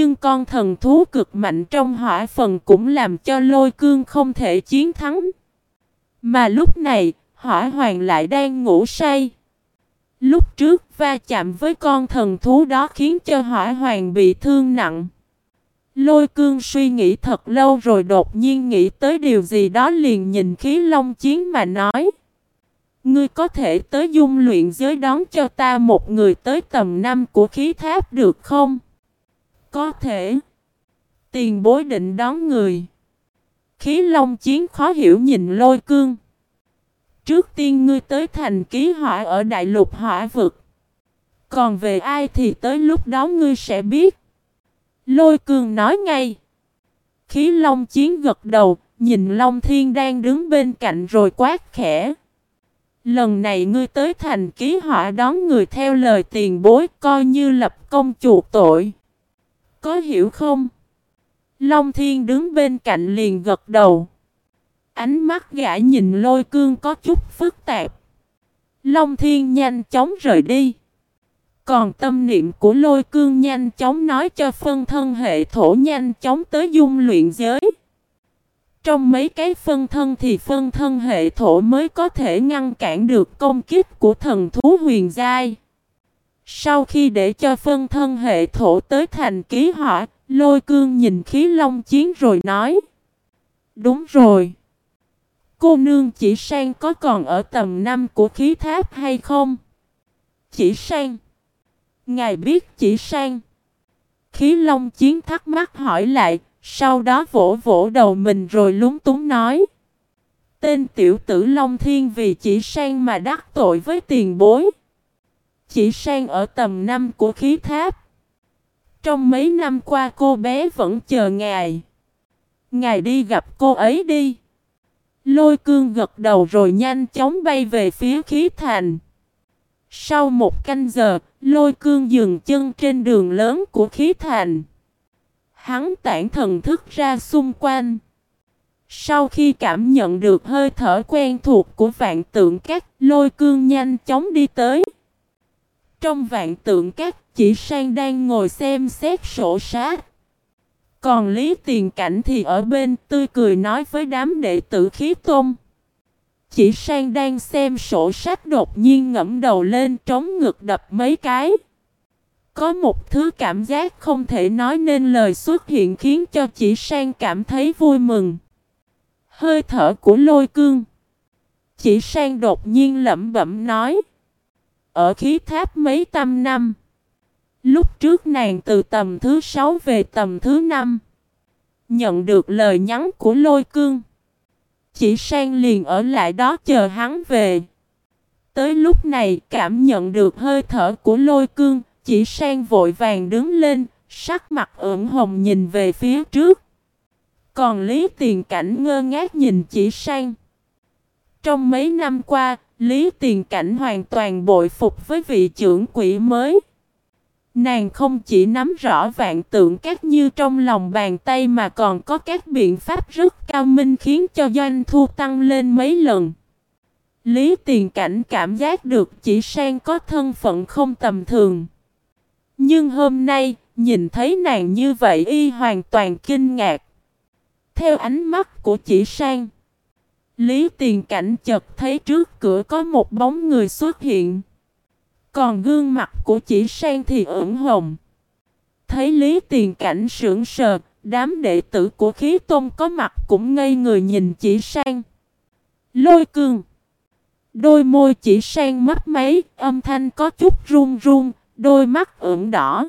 Nhưng con thần thú cực mạnh trong hỏa phần cũng làm cho lôi cương không thể chiến thắng. Mà lúc này, hỏa hoàng lại đang ngủ say. Lúc trước va chạm với con thần thú đó khiến cho hỏa hoàng bị thương nặng. Lôi cương suy nghĩ thật lâu rồi đột nhiên nghĩ tới điều gì đó liền nhìn khí long chiến mà nói. Ngươi có thể tới dung luyện giới đón cho ta một người tới tầm năm của khí tháp được không? Có thể. Tiền bối định đón người. Khí long chiến khó hiểu nhìn lôi cương. Trước tiên ngươi tới thành ký hỏa ở đại lục hỏa vực. Còn về ai thì tới lúc đó ngươi sẽ biết. Lôi cương nói ngay. Khí long chiến gật đầu, nhìn Long Thiên đang đứng bên cạnh rồi quát khẽ. Lần này ngươi tới thành ký họa đón người theo lời tiền bối coi như lập công chuộc tội. Có hiểu không? Long Thiên đứng bên cạnh liền gật đầu. Ánh mắt gã nhìn lôi cương có chút phức tạp. Long Thiên nhanh chóng rời đi. Còn tâm niệm của lôi cương nhanh chóng nói cho phân thân hệ thổ nhanh chóng tới dung luyện giới. Trong mấy cái phân thân thì phân thân hệ thổ mới có thể ngăn cản được công kích của thần thú huyền giai. Sau khi để cho phân thân hệ thổ tới thành ký họa, lôi cương nhìn khí long chiến rồi nói. Đúng rồi. Cô nương chỉ sang có còn ở tầm năm của khí tháp hay không? Chỉ sang. Ngài biết chỉ sang. Khí long chiến thắc mắc hỏi lại, sau đó vỗ vỗ đầu mình rồi lúng túng nói. Tên tiểu tử Long Thiên vì chỉ sang mà đắc tội với tiền bối. Chỉ sang ở tầm năm của khí tháp. Trong mấy năm qua cô bé vẫn chờ ngài. Ngài đi gặp cô ấy đi. Lôi cương gật đầu rồi nhanh chóng bay về phía khí thành. Sau một canh giờ, lôi cương dừng chân trên đường lớn của khí thành. Hắn tản thần thức ra xung quanh. Sau khi cảm nhận được hơi thở quen thuộc của vạn tượng các, lôi cương nhanh chóng đi tới. Trong vạn tượng các, chỉ sang đang ngồi xem xét sổ sát. Còn Lý Tiền Cảnh thì ở bên tươi cười nói với đám đệ tử khí tôn. Chỉ sang đang xem sổ sách đột nhiên ngẫm đầu lên trống ngực đập mấy cái. Có một thứ cảm giác không thể nói nên lời xuất hiện khiến cho chỉ sang cảm thấy vui mừng. Hơi thở của lôi cương. Chỉ sang đột nhiên lẩm bẩm nói. Ở khí tháp mấy trăm năm. Lúc trước nàng từ tầm thứ sáu về tầm thứ năm. Nhận được lời nhắn của lôi cương. Chỉ sang liền ở lại đó chờ hắn về. Tới lúc này cảm nhận được hơi thở của lôi cương. Chỉ sang vội vàng đứng lên. Sắc mặt ửng hồng nhìn về phía trước. Còn Lý Tiền Cảnh ngơ ngác nhìn chỉ sang. Trong mấy năm qua, Lý Tiền Cảnh hoàn toàn bội phục với vị trưởng quỷ mới. Nàng không chỉ nắm rõ vạn tượng các như trong lòng bàn tay mà còn có các biện pháp rất cao minh khiến cho doanh thu tăng lên mấy lần. Lý Tiền Cảnh cảm giác được chỉ sang có thân phận không tầm thường. Nhưng hôm nay, nhìn thấy nàng như vậy y hoàn toàn kinh ngạc. Theo ánh mắt của chỉ sang, Lý Tiền Cảnh chợt thấy trước cửa có một bóng người xuất hiện. Còn gương mặt của chỉ sang thì ửng hồng. Thấy Lý Tiền Cảnh sững sờ, đám đệ tử của khí tôn có mặt cũng ngây người nhìn chỉ sang. Lôi cương. Đôi môi chỉ sang mắt máy, âm thanh có chút run run, đôi mắt ửng đỏ.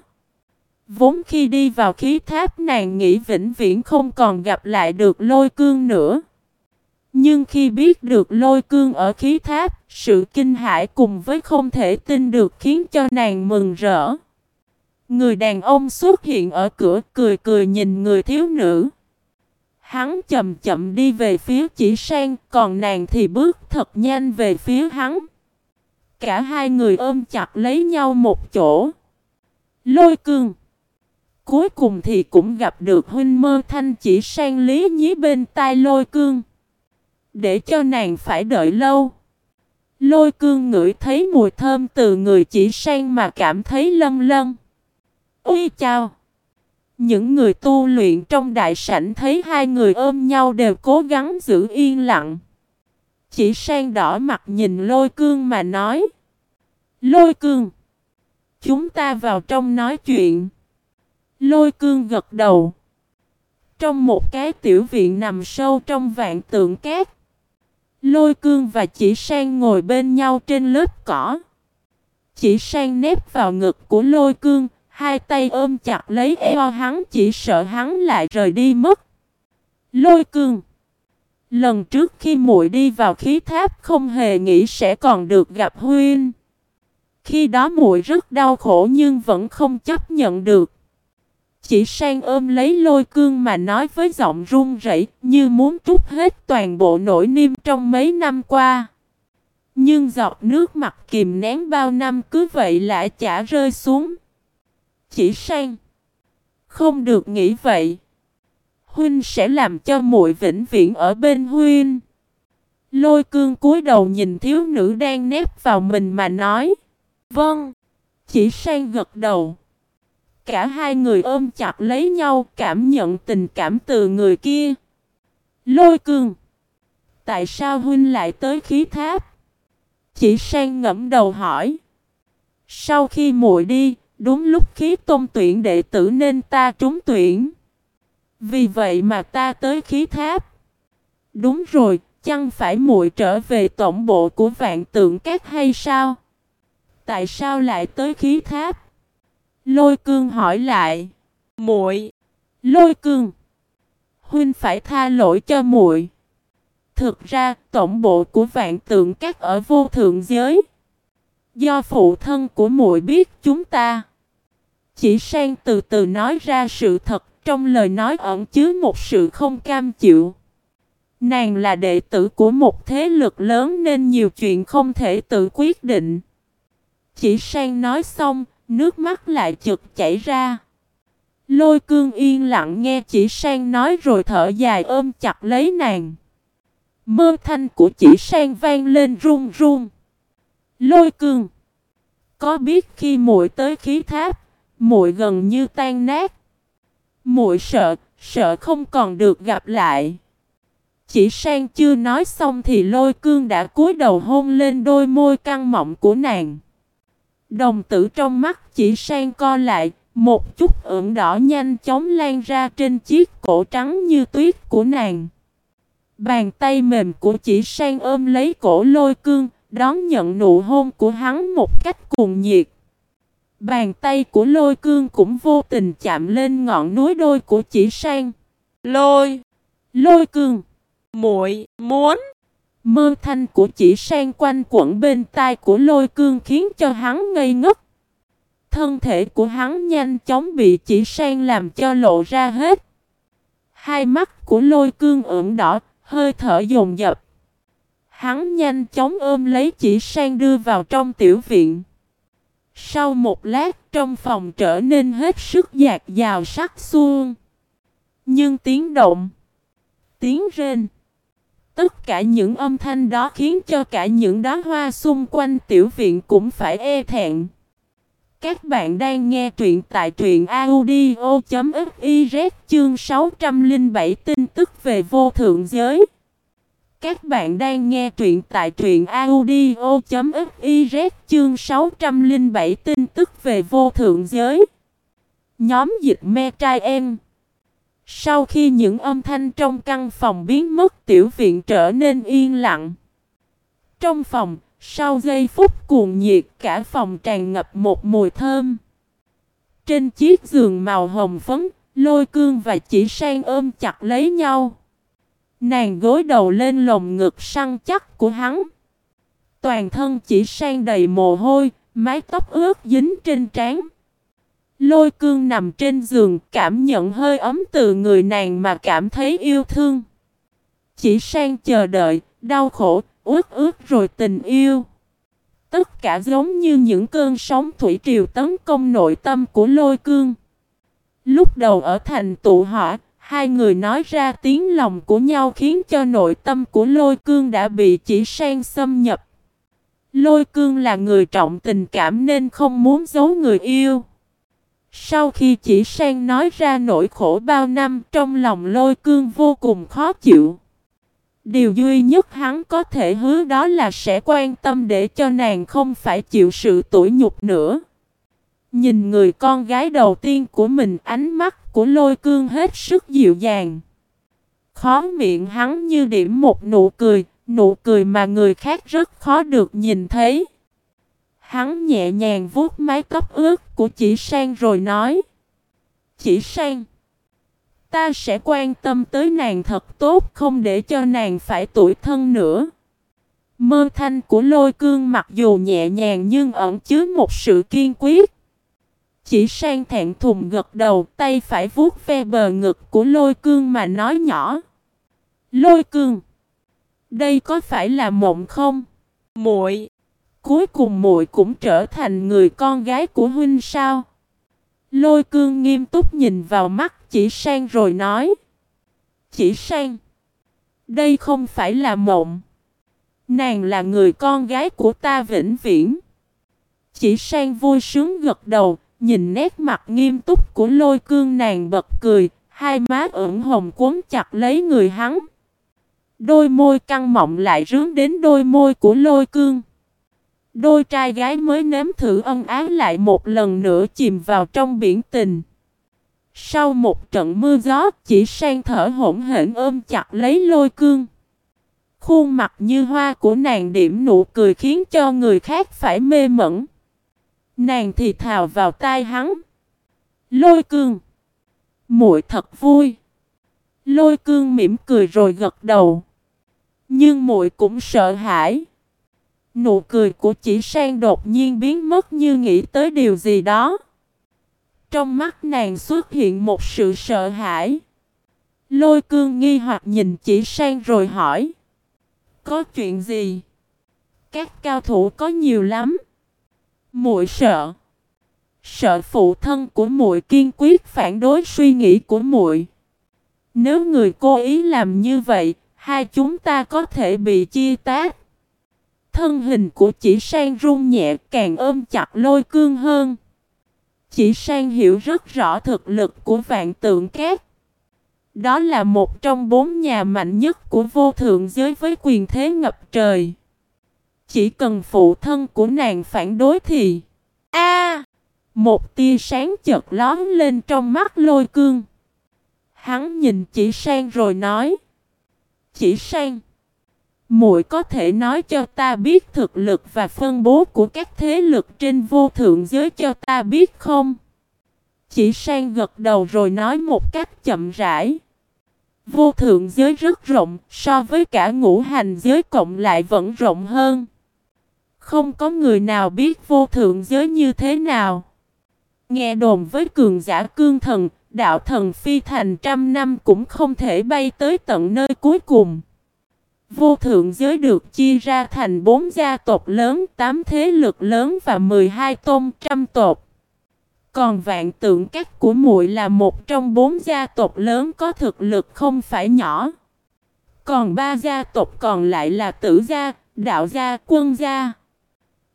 Vốn khi đi vào khí tháp nàng nghĩ vĩnh viễn không còn gặp lại được lôi cương nữa. Nhưng khi biết được lôi cương ở khí tháp, sự kinh hãi cùng với không thể tin được khiến cho nàng mừng rỡ. Người đàn ông xuất hiện ở cửa cười cười nhìn người thiếu nữ. Hắn chậm chậm đi về phía chỉ sang, còn nàng thì bước thật nhanh về phía hắn. Cả hai người ôm chặt lấy nhau một chỗ. Lôi cương. Cuối cùng thì cũng gặp được huynh mơ thanh chỉ sang lý nhí bên tai lôi cương. Để cho nàng phải đợi lâu. Lôi cương ngửi thấy mùi thơm từ người chỉ sang mà cảm thấy lân lân. Ui chào! Những người tu luyện trong đại sảnh thấy hai người ôm nhau đều cố gắng giữ yên lặng. Chỉ sang đỏ mặt nhìn lôi cương mà nói. Lôi cương. Chúng ta vào trong nói chuyện. Lôi cương gật đầu. Trong một cái tiểu viện nằm sâu trong vạn tượng cát. Lôi cương và chỉ sang ngồi bên nhau trên lớp cỏ. Chỉ sang nếp vào ngực của lôi cương, hai tay ôm chặt lấy eo hắn chỉ sợ hắn lại rời đi mất. Lôi cương Lần trước khi muội đi vào khí tháp không hề nghĩ sẽ còn được gặp Huynh. Khi đó muội rất đau khổ nhưng vẫn không chấp nhận được. Chỉ sang ôm lấy lôi cương mà nói với giọng run rẩy như muốn trút hết toàn bộ nỗi niêm trong mấy năm qua. Nhưng giọt nước mặt kìm nén bao năm cứ vậy lại chả rơi xuống. Chỉ sang. Không được nghĩ vậy. Huynh sẽ làm cho muội vĩnh viễn ở bên Huynh. Lôi cương cúi đầu nhìn thiếu nữ đang nép vào mình mà nói. Vâng. Chỉ sang gật đầu. Cả hai người ôm chặt lấy nhau cảm nhận tình cảm từ người kia. Lôi cương. Tại sao huynh lại tới khí tháp? Chỉ sang ngẫm đầu hỏi. Sau khi muội đi, đúng lúc khí tôn tuyển đệ tử nên ta trúng tuyển. Vì vậy mà ta tới khí tháp. Đúng rồi, chăng phải muội trở về tổng bộ của vạn tượng các hay sao? Tại sao lại tới khí tháp? Lôi cương hỏi lại. muội Lôi cương. Huynh phải tha lỗi cho muội. Thực ra, tổng bộ của vạn tượng các ở vô thượng giới. Do phụ thân của muội biết chúng ta. Chỉ sang từ từ nói ra sự thật trong lời nói ẩn chứa một sự không cam chịu. Nàng là đệ tử của một thế lực lớn nên nhiều chuyện không thể tự quyết định. Chỉ sang nói xong, nước mắt lại chực chảy ra. Lôi cương yên lặng nghe chỉ sang nói rồi thở dài ôm chặt lấy nàng. Mơ thanh của chỉ sang vang lên run run. Lôi cương. Có biết khi muội tới khí tháp, muội gần như tan nát. Muội sợ, sợ không còn được gặp lại. Chỉ sang chưa nói xong thì lôi cương đã cúi đầu hôn lên đôi môi căng mọng của nàng. Đồng tử trong mắt chỉ sang co lại, một chút ửng đỏ nhanh chóng lan ra trên chiếc cổ trắng như tuyết của nàng. Bàn tay mềm của chỉ sang ôm lấy cổ lôi cương, đón nhận nụ hôn của hắn một cách cuồng nhiệt. Bàn tay của lôi cương cũng vô tình chạm lên ngọn núi đôi của chỉ sang. Lôi! Lôi cương! muội muốn! Mơ thanh của chỉ sang quanh quẩn bên tai của lôi cương khiến cho hắn ngây ngất. Thân thể của hắn nhanh chóng bị chỉ sang làm cho lộ ra hết. Hai mắt của lôi cương ửng đỏ, hơi thở dồn dập. Hắn nhanh chóng ôm lấy chỉ sang đưa vào trong tiểu viện. Sau một lát trong phòng trở nên hết sức dạt dào sắc xuông. Nhưng tiếng động, tiếng rên, tất cả những âm thanh đó khiến cho cả những đóa hoa xung quanh tiểu viện cũng phải e thẹn. Các bạn đang nghe truyện tại truyện audio.fiz chương 607 tin tức về vô thượng giới. Các bạn đang nghe truyện tại truyện audio.fiz chương 607 tin tức về vô thượng giới. Nhóm dịch me trai em. Sau khi những âm thanh trong căn phòng biến mất tiểu viện trở nên yên lặng. Trong phòng, sau giây phút cuồng nhiệt cả phòng tràn ngập một mùi thơm. Trên chiếc giường màu hồng phấn, lôi cương và chỉ sang ôm chặt lấy nhau. Nàng gối đầu lên lồng ngực săn chắc của hắn. Toàn thân chỉ sang đầy mồ hôi, mái tóc ướt dính trên trán. Lôi cương nằm trên giường cảm nhận hơi ấm từ người nàng mà cảm thấy yêu thương. Chỉ sang chờ đợi, đau khổ, ướt ướt rồi tình yêu. Tất cả giống như những cơn sóng thủy triều tấn công nội tâm của lôi cương. Lúc đầu ở thành tụ họa, Hai người nói ra tiếng lòng của nhau khiến cho nội tâm của lôi cương đã bị chỉ sang xâm nhập. Lôi cương là người trọng tình cảm nên không muốn giấu người yêu. Sau khi chỉ sang nói ra nỗi khổ bao năm trong lòng lôi cương vô cùng khó chịu. Điều duy nhất hắn có thể hứa đó là sẽ quan tâm để cho nàng không phải chịu sự tủi nhục nữa. Nhìn người con gái đầu tiên của mình ánh mắt của lôi cương hết sức dịu dàng. Khó miệng hắn như điểm một nụ cười, nụ cười mà người khác rất khó được nhìn thấy. Hắn nhẹ nhàng vuốt mái tóc ướt của chỉ sang rồi nói. Chỉ sang. Ta sẽ quan tâm tới nàng thật tốt, không để cho nàng phải tuổi thân nữa. Mơ thanh của lôi cương mặc dù nhẹ nhàng nhưng ẩn chứa một sự kiên quyết. Chỉ sang thẹn thùng gật đầu, tay phải vuốt ve bờ ngực của lôi cương mà nói nhỏ. Lôi cương. Đây có phải là mộng không? Muội. Cuối cùng muội cũng trở thành người con gái của huynh sao? Lôi cương nghiêm túc nhìn vào mắt chỉ sang rồi nói. Chỉ sang. Đây không phải là mộng. Nàng là người con gái của ta vĩnh viễn. Chỉ sang vui sướng gật đầu, nhìn nét mặt nghiêm túc của lôi cương nàng bật cười, hai má ửng hồng cuốn chặt lấy người hắn. Đôi môi căng mọng lại rướng đến đôi môi của lôi cương. Đôi trai gái mới nếm thử ân ái lại một lần nữa chìm vào trong biển tình. Sau một trận mưa gió, chỉ sang thở hỗn hển ôm chặt lấy lôi cương. Khuôn mặt như hoa của nàng điểm nụ cười khiến cho người khác phải mê mẩn. Nàng thì thào vào tai hắn. Lôi cương. muội thật vui. Lôi cương mỉm cười rồi gật đầu. Nhưng muội cũng sợ hãi. Nụ cười của chỉ sang đột nhiên biến mất như nghĩ tới điều gì đó. Trong mắt nàng xuất hiện một sự sợ hãi. Lôi cương nghi hoặc nhìn chỉ sang rồi hỏi. Có chuyện gì? Các cao thủ có nhiều lắm. Muội sợ. Sợ phụ thân của muội kiên quyết phản đối suy nghĩ của muội. Nếu người cố ý làm như vậy, hai chúng ta có thể bị chia tách. Thân hình của chỉ sang run nhẹ, càng ôm chặt lôi cương hơn. Chỉ sang hiểu rất rõ thực lực của vạn tượng cát. Đó là một trong bốn nhà mạnh nhất của vô thượng giới với quyền thế ngập trời. Chỉ cần phụ thân của nàng phản đối thì... A! một tia sáng chợt lón lên trong mắt lôi cương. Hắn nhìn chỉ sang rồi nói. Chỉ sang muội có thể nói cho ta biết thực lực và phân bố của các thế lực trên vô thượng giới cho ta biết không? Chỉ sang gật đầu rồi nói một cách chậm rãi. Vô thượng giới rất rộng, so với cả ngũ hành giới cộng lại vẫn rộng hơn. Không có người nào biết vô thượng giới như thế nào. Nghe đồn với cường giả cương thần, đạo thần phi thành trăm năm cũng không thể bay tới tận nơi cuối cùng. Vô thượng giới được chia ra thành bốn gia tộc lớn, tám thế lực lớn và 12 tôn trăm tộc. Còn vạn tượng các của muội là một trong bốn gia tộc lớn có thực lực không phải nhỏ. Còn ba gia tộc còn lại là tử gia, đạo gia, quân gia.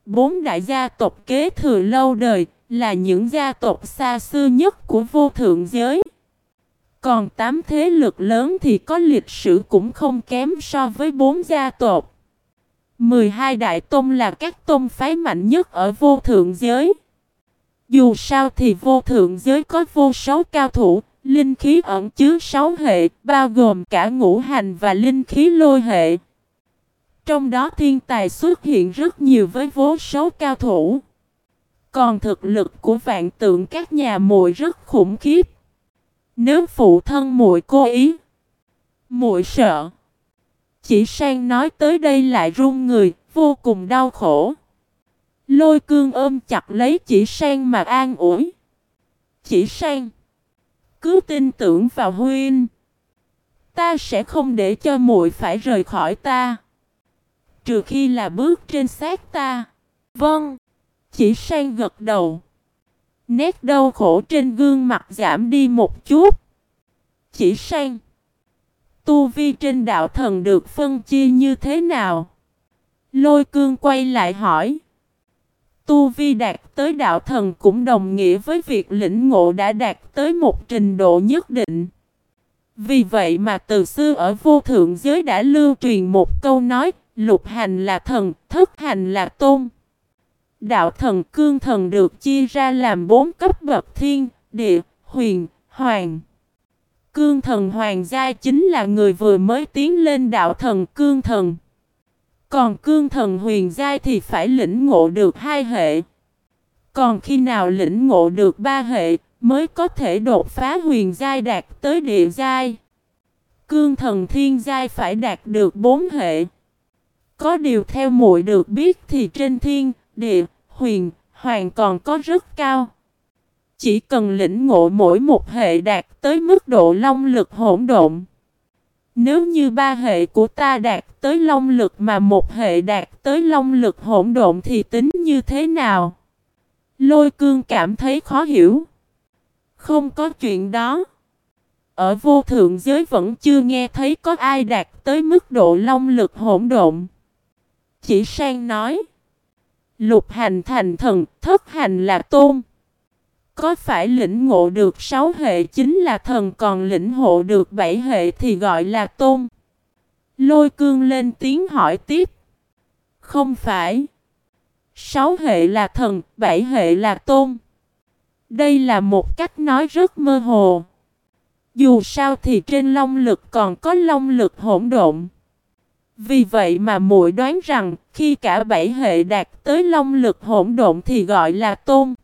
Bốn đại gia tộc kế thừa lâu đời là những gia tộc xa xưa nhất của vô thượng giới. Còn tám thế lực lớn thì có lịch sử cũng không kém so với bốn gia tộc. 12 đại tôn là các tôn phái mạnh nhất ở vô thượng giới. Dù sao thì vô thượng giới có vô số cao thủ, linh khí ẩn chứa sáu hệ, bao gồm cả ngũ hành và linh khí lôi hệ. Trong đó thiên tài xuất hiện rất nhiều với vô số cao thủ. Còn thực lực của vạn tượng các nhà muội rất khủng khiếp. Nếu phụ thân muội cố ý, muội sợ. Chỉ sang nói tới đây lại run người, vô cùng đau khổ. Lôi cương ôm chặt lấy chỉ sang mà an ủi. Chỉ sang. Cứ tin tưởng vào huynh. Ta sẽ không để cho muội phải rời khỏi ta. Trừ khi là bước trên xác ta. Vâng. Chỉ sang gật đầu. Nét đau khổ trên gương mặt giảm đi một chút. Chỉ sang. Tu vi trên đạo thần được phân chia như thế nào? Lôi cương quay lại hỏi. Tu vi đạt tới đạo thần cũng đồng nghĩa với việc lĩnh ngộ đã đạt tới một trình độ nhất định. Vì vậy mà từ xưa ở vô thượng giới đã lưu truyền một câu nói, lục hành là thần, thất hành là tôn. Đạo thần cương thần được chia ra làm bốn cấp bậc thiên, địa, huyền, hoàng. Cương thần hoàng gia chính là người vừa mới tiến lên đạo thần cương thần. Còn cương thần huyền giai thì phải lĩnh ngộ được hai hệ. Còn khi nào lĩnh ngộ được ba hệ mới có thể đột phá huyền giai đạt tới địa giai. Cương thần thiên giai phải đạt được bốn hệ. Có điều theo muội được biết thì trên thiên, địa, huyền, hoàng còn có rất cao. Chỉ cần lĩnh ngộ mỗi một hệ đạt tới mức độ long lực hỗn độn. Nếu như ba hệ của ta đạt tới long lực mà một hệ đạt tới long lực hỗn độn thì tính như thế nào? Lôi cương cảm thấy khó hiểu. Không có chuyện đó. Ở vô thượng giới vẫn chưa nghe thấy có ai đạt tới mức độ long lực hỗn độn. Chỉ sang nói. Lục hành thành thần, thất hành là tôn. Có phải lĩnh ngộ được sáu hệ chính là thần còn lĩnh hộ được bảy hệ thì gọi là tôn. Lôi cương lên tiếng hỏi tiếp. Không phải. Sáu hệ là thần, bảy hệ là tôn. Đây là một cách nói rất mơ hồ. Dù sao thì trên long lực còn có long lực hỗn độn. Vì vậy mà muội đoán rằng khi cả bảy hệ đạt tới long lực hỗn độn thì gọi là tôn.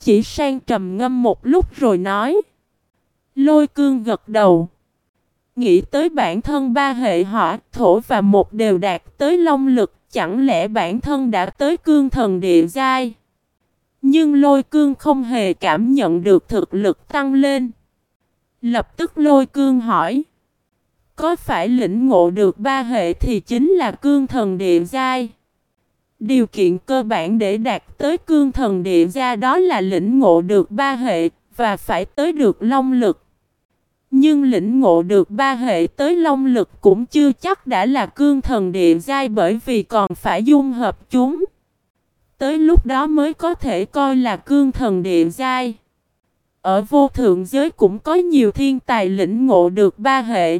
Chỉ sang trầm ngâm một lúc rồi nói. Lôi cương gật đầu. Nghĩ tới bản thân ba hệ hỏa, thổ và một đều đạt tới long lực, chẳng lẽ bản thân đã tới cương thần địa giai? Nhưng lôi cương không hề cảm nhận được thực lực tăng lên. Lập tức lôi cương hỏi. Có phải lĩnh ngộ được ba hệ thì chính là cương thần địa giai? Điều kiện cơ bản để đạt tới cương thần địa gia đó là lĩnh ngộ được ba hệ và phải tới được long lực. Nhưng lĩnh ngộ được ba hệ tới long lực cũng chưa chắc đã là cương thần địa giai bởi vì còn phải dung hợp chúng. Tới lúc đó mới có thể coi là cương thần địa giai. Ở vô thượng giới cũng có nhiều thiên tài lĩnh ngộ được ba hệ.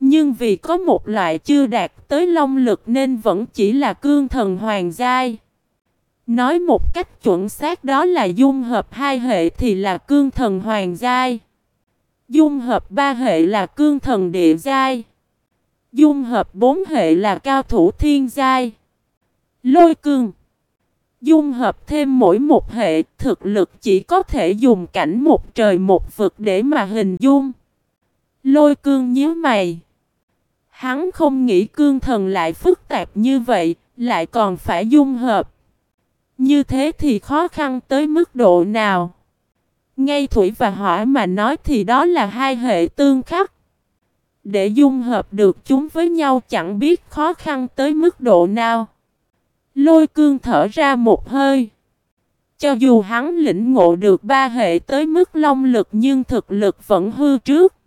Nhưng vì có một loại chưa đạt tới long lực nên vẫn chỉ là cương thần hoàng giai. Nói một cách chuẩn xác đó là dung hợp hai hệ thì là cương thần hoàng giai. Dung hợp ba hệ là cương thần địa giai. Dung hợp bốn hệ là cao thủ thiên giai. Lôi cương. Dung hợp thêm mỗi một hệ, thực lực chỉ có thể dùng cảnh một trời một vực để mà hình dung. Lôi cương nhíu mày. Hắn không nghĩ cương thần lại phức tạp như vậy, lại còn phải dung hợp. Như thế thì khó khăn tới mức độ nào? Ngay thủy và hỏa mà nói thì đó là hai hệ tương khắc. Để dung hợp được chúng với nhau chẳng biết khó khăn tới mức độ nào. Lôi cương thở ra một hơi. Cho dù hắn lĩnh ngộ được ba hệ tới mức long lực nhưng thực lực vẫn hư trước.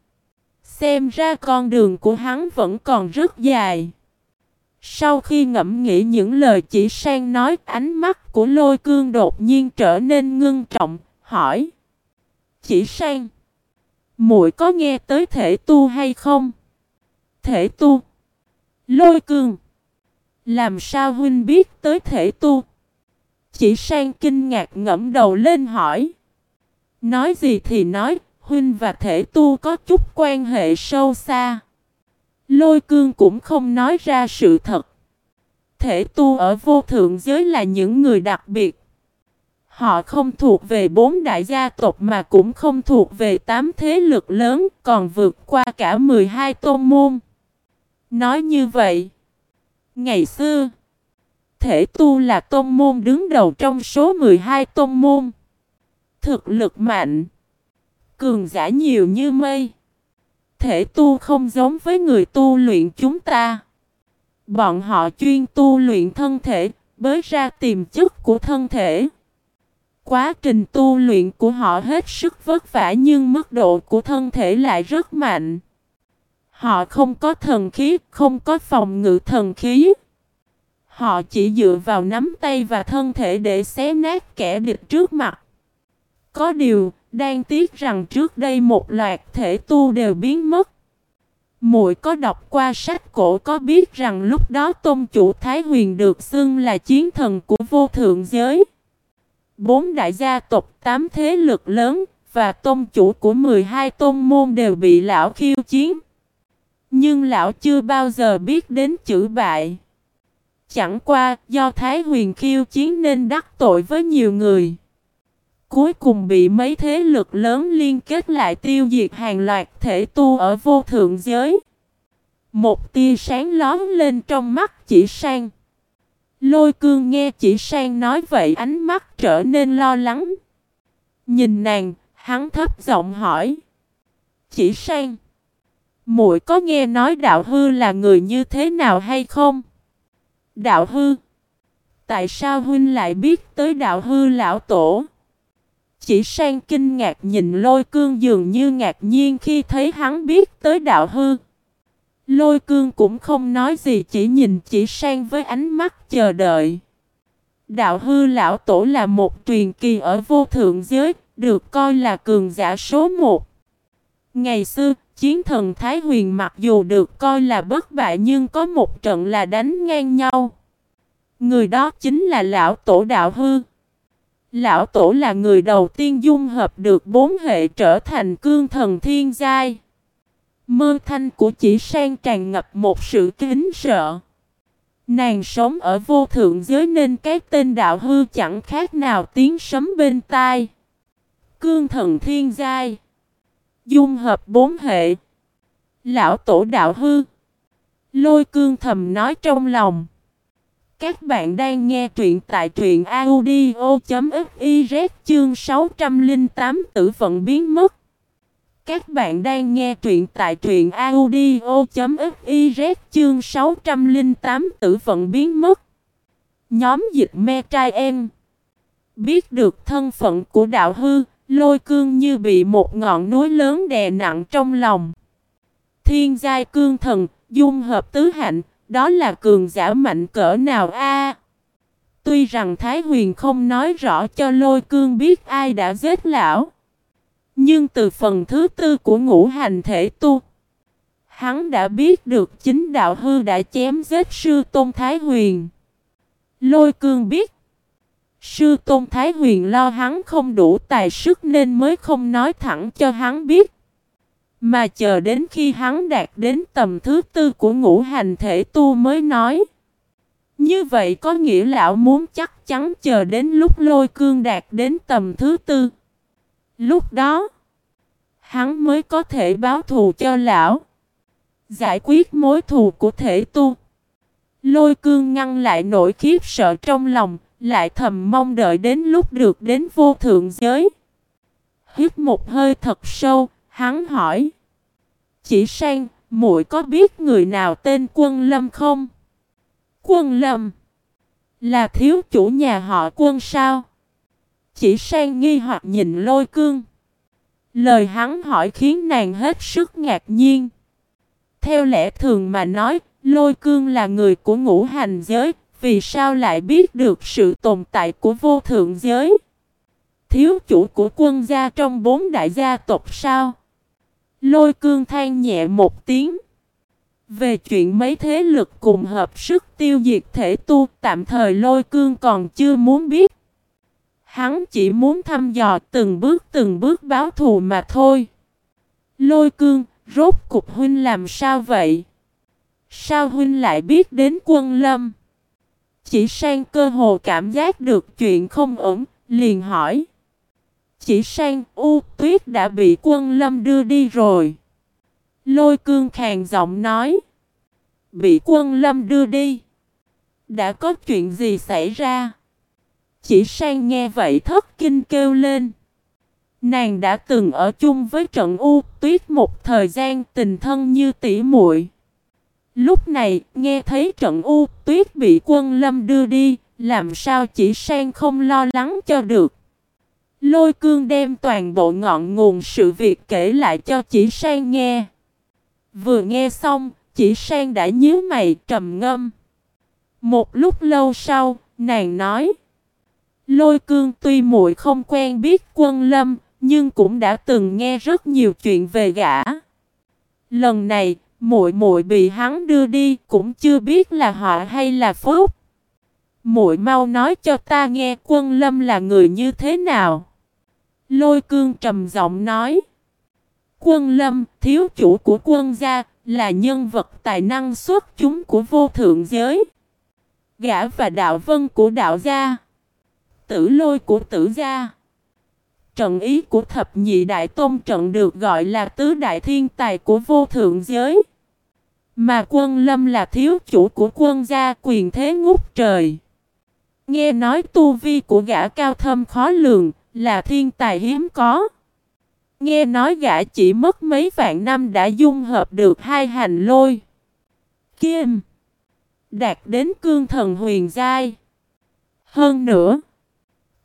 Xem ra con đường của hắn vẫn còn rất dài. Sau khi ngẫm nghĩ những lời chỉ sang nói, ánh mắt của lôi cương đột nhiên trở nên ngưng trọng, hỏi. Chỉ sang, muội có nghe tới thể tu hay không? Thể tu. Lôi cương. Làm sao huynh biết tới thể tu? Chỉ sang kinh ngạc ngẫm đầu lên hỏi. Nói gì thì nói, huynh và thể tu có chút quan hệ sâu xa. Lôi cương cũng không nói ra sự thật. Thể tu ở vô thượng giới là những người đặc biệt. Họ không thuộc về bốn đại gia tộc mà cũng không thuộc về tám thế lực lớn, còn vượt qua cả 12 tôn môn. Nói như vậy, ngày xưa, thể tu là tôn môn đứng đầu trong số 12 tôn môn. Thực lực mạnh cường giả nhiều như mây. Thể tu không giống với người tu luyện chúng ta. Bọn họ chuyên tu luyện thân thể, bới ra tiềm chất của thân thể. Quá trình tu luyện của họ hết sức vất vả nhưng mức độ của thân thể lại rất mạnh. Họ không có thần khí, không có phòng ngự thần khí. họ chỉ dựa vào nắm tay và thân thể để xé nát kẻ địch trước mặt. Có điều, đang tiếc rằng trước đây một loạt thể tu đều biến mất. Muội có đọc qua sách cổ có biết rằng lúc đó tôn chủ Thái Huyền được xưng là chiến thần của vô thượng giới. Bốn đại gia tộc, tám thế lực lớn và tôn chủ của 12 tôn môn đều bị lão khiêu chiến. Nhưng lão chưa bao giờ biết đến chữ bại. Chẳng qua do Thái Huyền khiêu chiến nên đắc tội với nhiều người. Cuối cùng bị mấy thế lực lớn liên kết lại tiêu diệt hàng loạt thể tu ở vô thượng giới. Một tia sáng lón lên trong mắt chỉ sang. Lôi cương nghe chỉ sang nói vậy ánh mắt trở nên lo lắng. Nhìn nàng, hắn thấp giọng hỏi. Chỉ sang. muội có nghe nói đạo hư là người như thế nào hay không? Đạo hư. Tại sao huynh lại biết tới đạo hư lão tổ? Chỉ sang kinh ngạc nhìn lôi cương dường như ngạc nhiên khi thấy hắn biết tới đạo hư. Lôi cương cũng không nói gì chỉ nhìn chỉ sang với ánh mắt chờ đợi. Đạo hư lão tổ là một truyền kỳ ở vô thượng giới, được coi là cường giả số một. Ngày xưa, chiến thần Thái Huyền mặc dù được coi là bất bại nhưng có một trận là đánh ngang nhau. Người đó chính là lão tổ đạo hư. Lão tổ là người đầu tiên dung hợp được bốn hệ trở thành cương thần thiên giai. Mơ thanh của chỉ sang tràn ngập một sự kính sợ. Nàng sống ở vô thượng giới nên cái tên đạo hư chẳng khác nào tiếng sấm bên tai. Cương thần thiên giai. Dung hợp bốn hệ. Lão tổ đạo hư. Lôi cương thầm nói trong lòng. Các bạn đang nghe truyện tại truyện audio.fiz chương 608 tử vận biến mất. Các bạn đang nghe truyện tại truyện audio.fiz chương 608 tử vận biến mất. Nhóm dịch me trai em. Biết được thân phận của đạo hư, lôi cương như bị một ngọn núi lớn đè nặng trong lòng. Thiên giai cương thần, dung hợp tứ hạnh, đó là cường giả mạnh cỡ nào a? tuy rằng Thái Huyền không nói rõ cho lôi cương biết ai đã giết lão. Nhưng từ phần thứ tư của ngũ hành thể tu, hắn đã biết được chính đạo hư đã chém giết sư Tôn Thái Huyền. Lôi cương biết, sư Tôn Thái Huyền lo hắn không đủ tài sức nên mới không nói thẳng cho hắn biết. Mà chờ đến khi hắn đạt đến tầm thứ tư của ngũ hành thể tu mới nói. Như vậy có nghĩa lão muốn chắc chắn chờ đến lúc lôi cương đạt đến tầm thứ tư. Lúc đó, hắn mới có thể báo thù cho lão. Giải quyết mối thù của thể tu. Lôi cương ngăn lại nỗi khiếp sợ trong lòng, lại thầm mong đợi đến lúc được đến vô thượng giới. Hít một hơi thật sâu, hắn hỏi. Chỉ sang, muội có biết người nào tên Quân Lâm không? Quân Lâm là thiếu chủ nhà họ Quân sao? Chỉ sang nghi hoặc nhìn lôi cương. Lời hắn hỏi khiến nàng hết sức ngạc nhiên. Theo lẽ thường mà nói, lôi cương là người của ngũ hành giới, vì sao lại biết được sự tồn tại của vô thượng giới? Thiếu chủ của quân gia trong bốn đại gia tộc sao? Lôi cương than nhẹ một tiếng. Về chuyện mấy thế lực cùng hợp sức tiêu diệt thể tu, tạm thời lôi cương còn chưa muốn biết. Hắn chỉ muốn thăm dò từng bước từng bước báo thù mà thôi. Lôi cương, rốt cục huynh làm sao vậy? Sao huynh lại biết đến quân lâm? Chỉ sang cơ hồ cảm giác được chuyện không ổn, liền hỏi. Chỉ sang U Tuyết đã bị quân lâm đưa đi rồi. Lôi cương khàn giọng nói. Bị quân lâm đưa đi. Đã có chuyện gì xảy ra? Chỉ sang nghe vậy thất kinh kêu lên. Nàng đã từng ở chung với trận U Tuyết một thời gian tình thân như tỉ muội. Lúc này, nghe thấy trận U Tuyết bị quân lâm đưa đi, làm sao chỉ sang không lo lắng cho được. Lôi cương đem toàn bộ ngọn nguồn sự việc kể lại cho chỉ sang nghe. Vừa nghe xong, chỉ sang đã nhíu mày trầm ngâm. Một lúc lâu sau, nàng nói. Lôi cương tuy muội không quen biết quân lâm, nhưng cũng đã từng nghe rất nhiều chuyện về gã. Lần này, muội muội bị hắn đưa đi, cũng chưa biết là họ hay là phúc. Muội mau nói cho ta nghe quân lâm là người như thế nào. Lôi cương trầm giọng nói. Quân lâm, thiếu chủ của quân gia, là nhân vật tài năng xuất chúng của vô thượng giới. Gã và đạo vân của đạo gia. Tử lôi của tử gia. Trận ý của thập nhị đại tôn trận được gọi là tứ đại thiên tài của vô thượng giới. Mà quân lâm là thiếu chủ của quân gia quyền thế ngút trời. Nghe nói tu vi của gã cao thâm khó lường, là thiên tài hiếm có. Nghe nói gã chỉ mất mấy vạn năm đã dung hợp được hai hành lôi. Kim. Đạt đến cương thần huyền giai. Hơn nữa.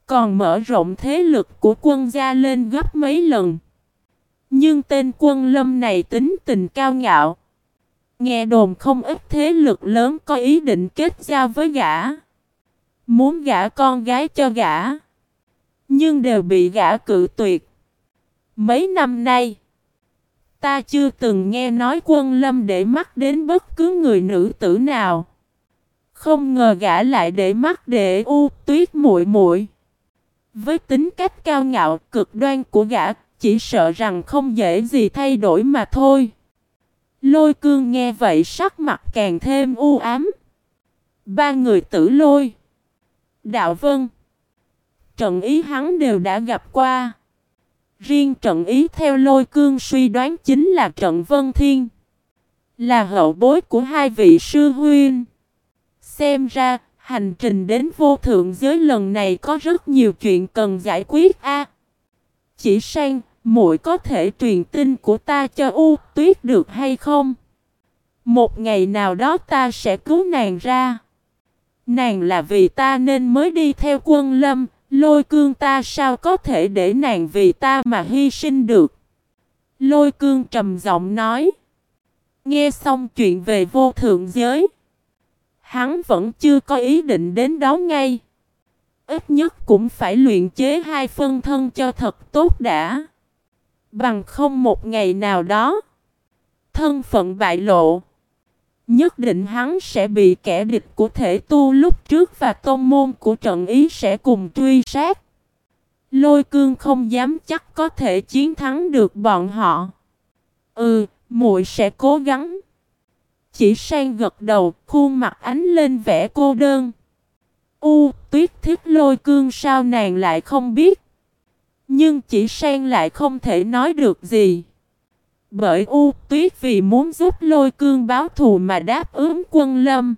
Còn mở rộng thế lực của quân gia lên gấp mấy lần. Nhưng tên quân lâm này tính tình cao ngạo. Nghe đồn không ít thế lực lớn có ý định kết giao với gã. Muốn gả con gái cho gã. Nhưng đều bị gã cự tuyệt. Mấy năm nay, ta chưa từng nghe nói quân lâm để mắt đến bất cứ người nữ tử nào. Không ngờ gã lại để mắt để u tuyết muội muội. Với tính cách cao ngạo cực đoan của gã, chỉ sợ rằng không dễ gì thay đổi mà thôi. Lôi cương nghe vậy sắc mặt càng thêm u ám. Ba người tử lôi. Đạo Vân. Trận ý hắn đều đã gặp qua. Riêng trận ý theo lôi cương suy đoán chính là trận Vân Thiên. Là hậu bối của hai vị sư huynh. Xem ra, hành trình đến vô thượng giới lần này có rất nhiều chuyện cần giải quyết a. chỉ sang, muội có thể truyền tin của ta cho U Tuyết được hay không? Một ngày nào đó ta sẽ cứu nàng ra. Nàng là vì ta nên mới đi theo quân lâm, lôi cương ta sao có thể để nàng vì ta mà hy sinh được. Lôi cương trầm giọng nói. Nghe xong chuyện về vô thượng giới. Hắn vẫn chưa có ý định đến đó ngay. Ít nhất cũng phải luyện chế hai phân thân cho thật tốt đã. Bằng không một ngày nào đó. Thân phận bại lộ. Nhất định hắn sẽ bị kẻ địch của thể tu lúc trước và tôn môn của trận ý sẽ cùng truy sát. Lôi cương không dám chắc có thể chiến thắng được bọn họ. Ừ, muội sẽ cố gắng. Chỉ sang gật đầu, khuôn mặt ánh lên vẻ cô đơn. U, tuyết thiết lôi cương sao nàng lại không biết. Nhưng chỉ sang lại không thể nói được gì. Bởi U Tuyết vì muốn giúp lôi cương báo thù mà đáp ứng quân lâm.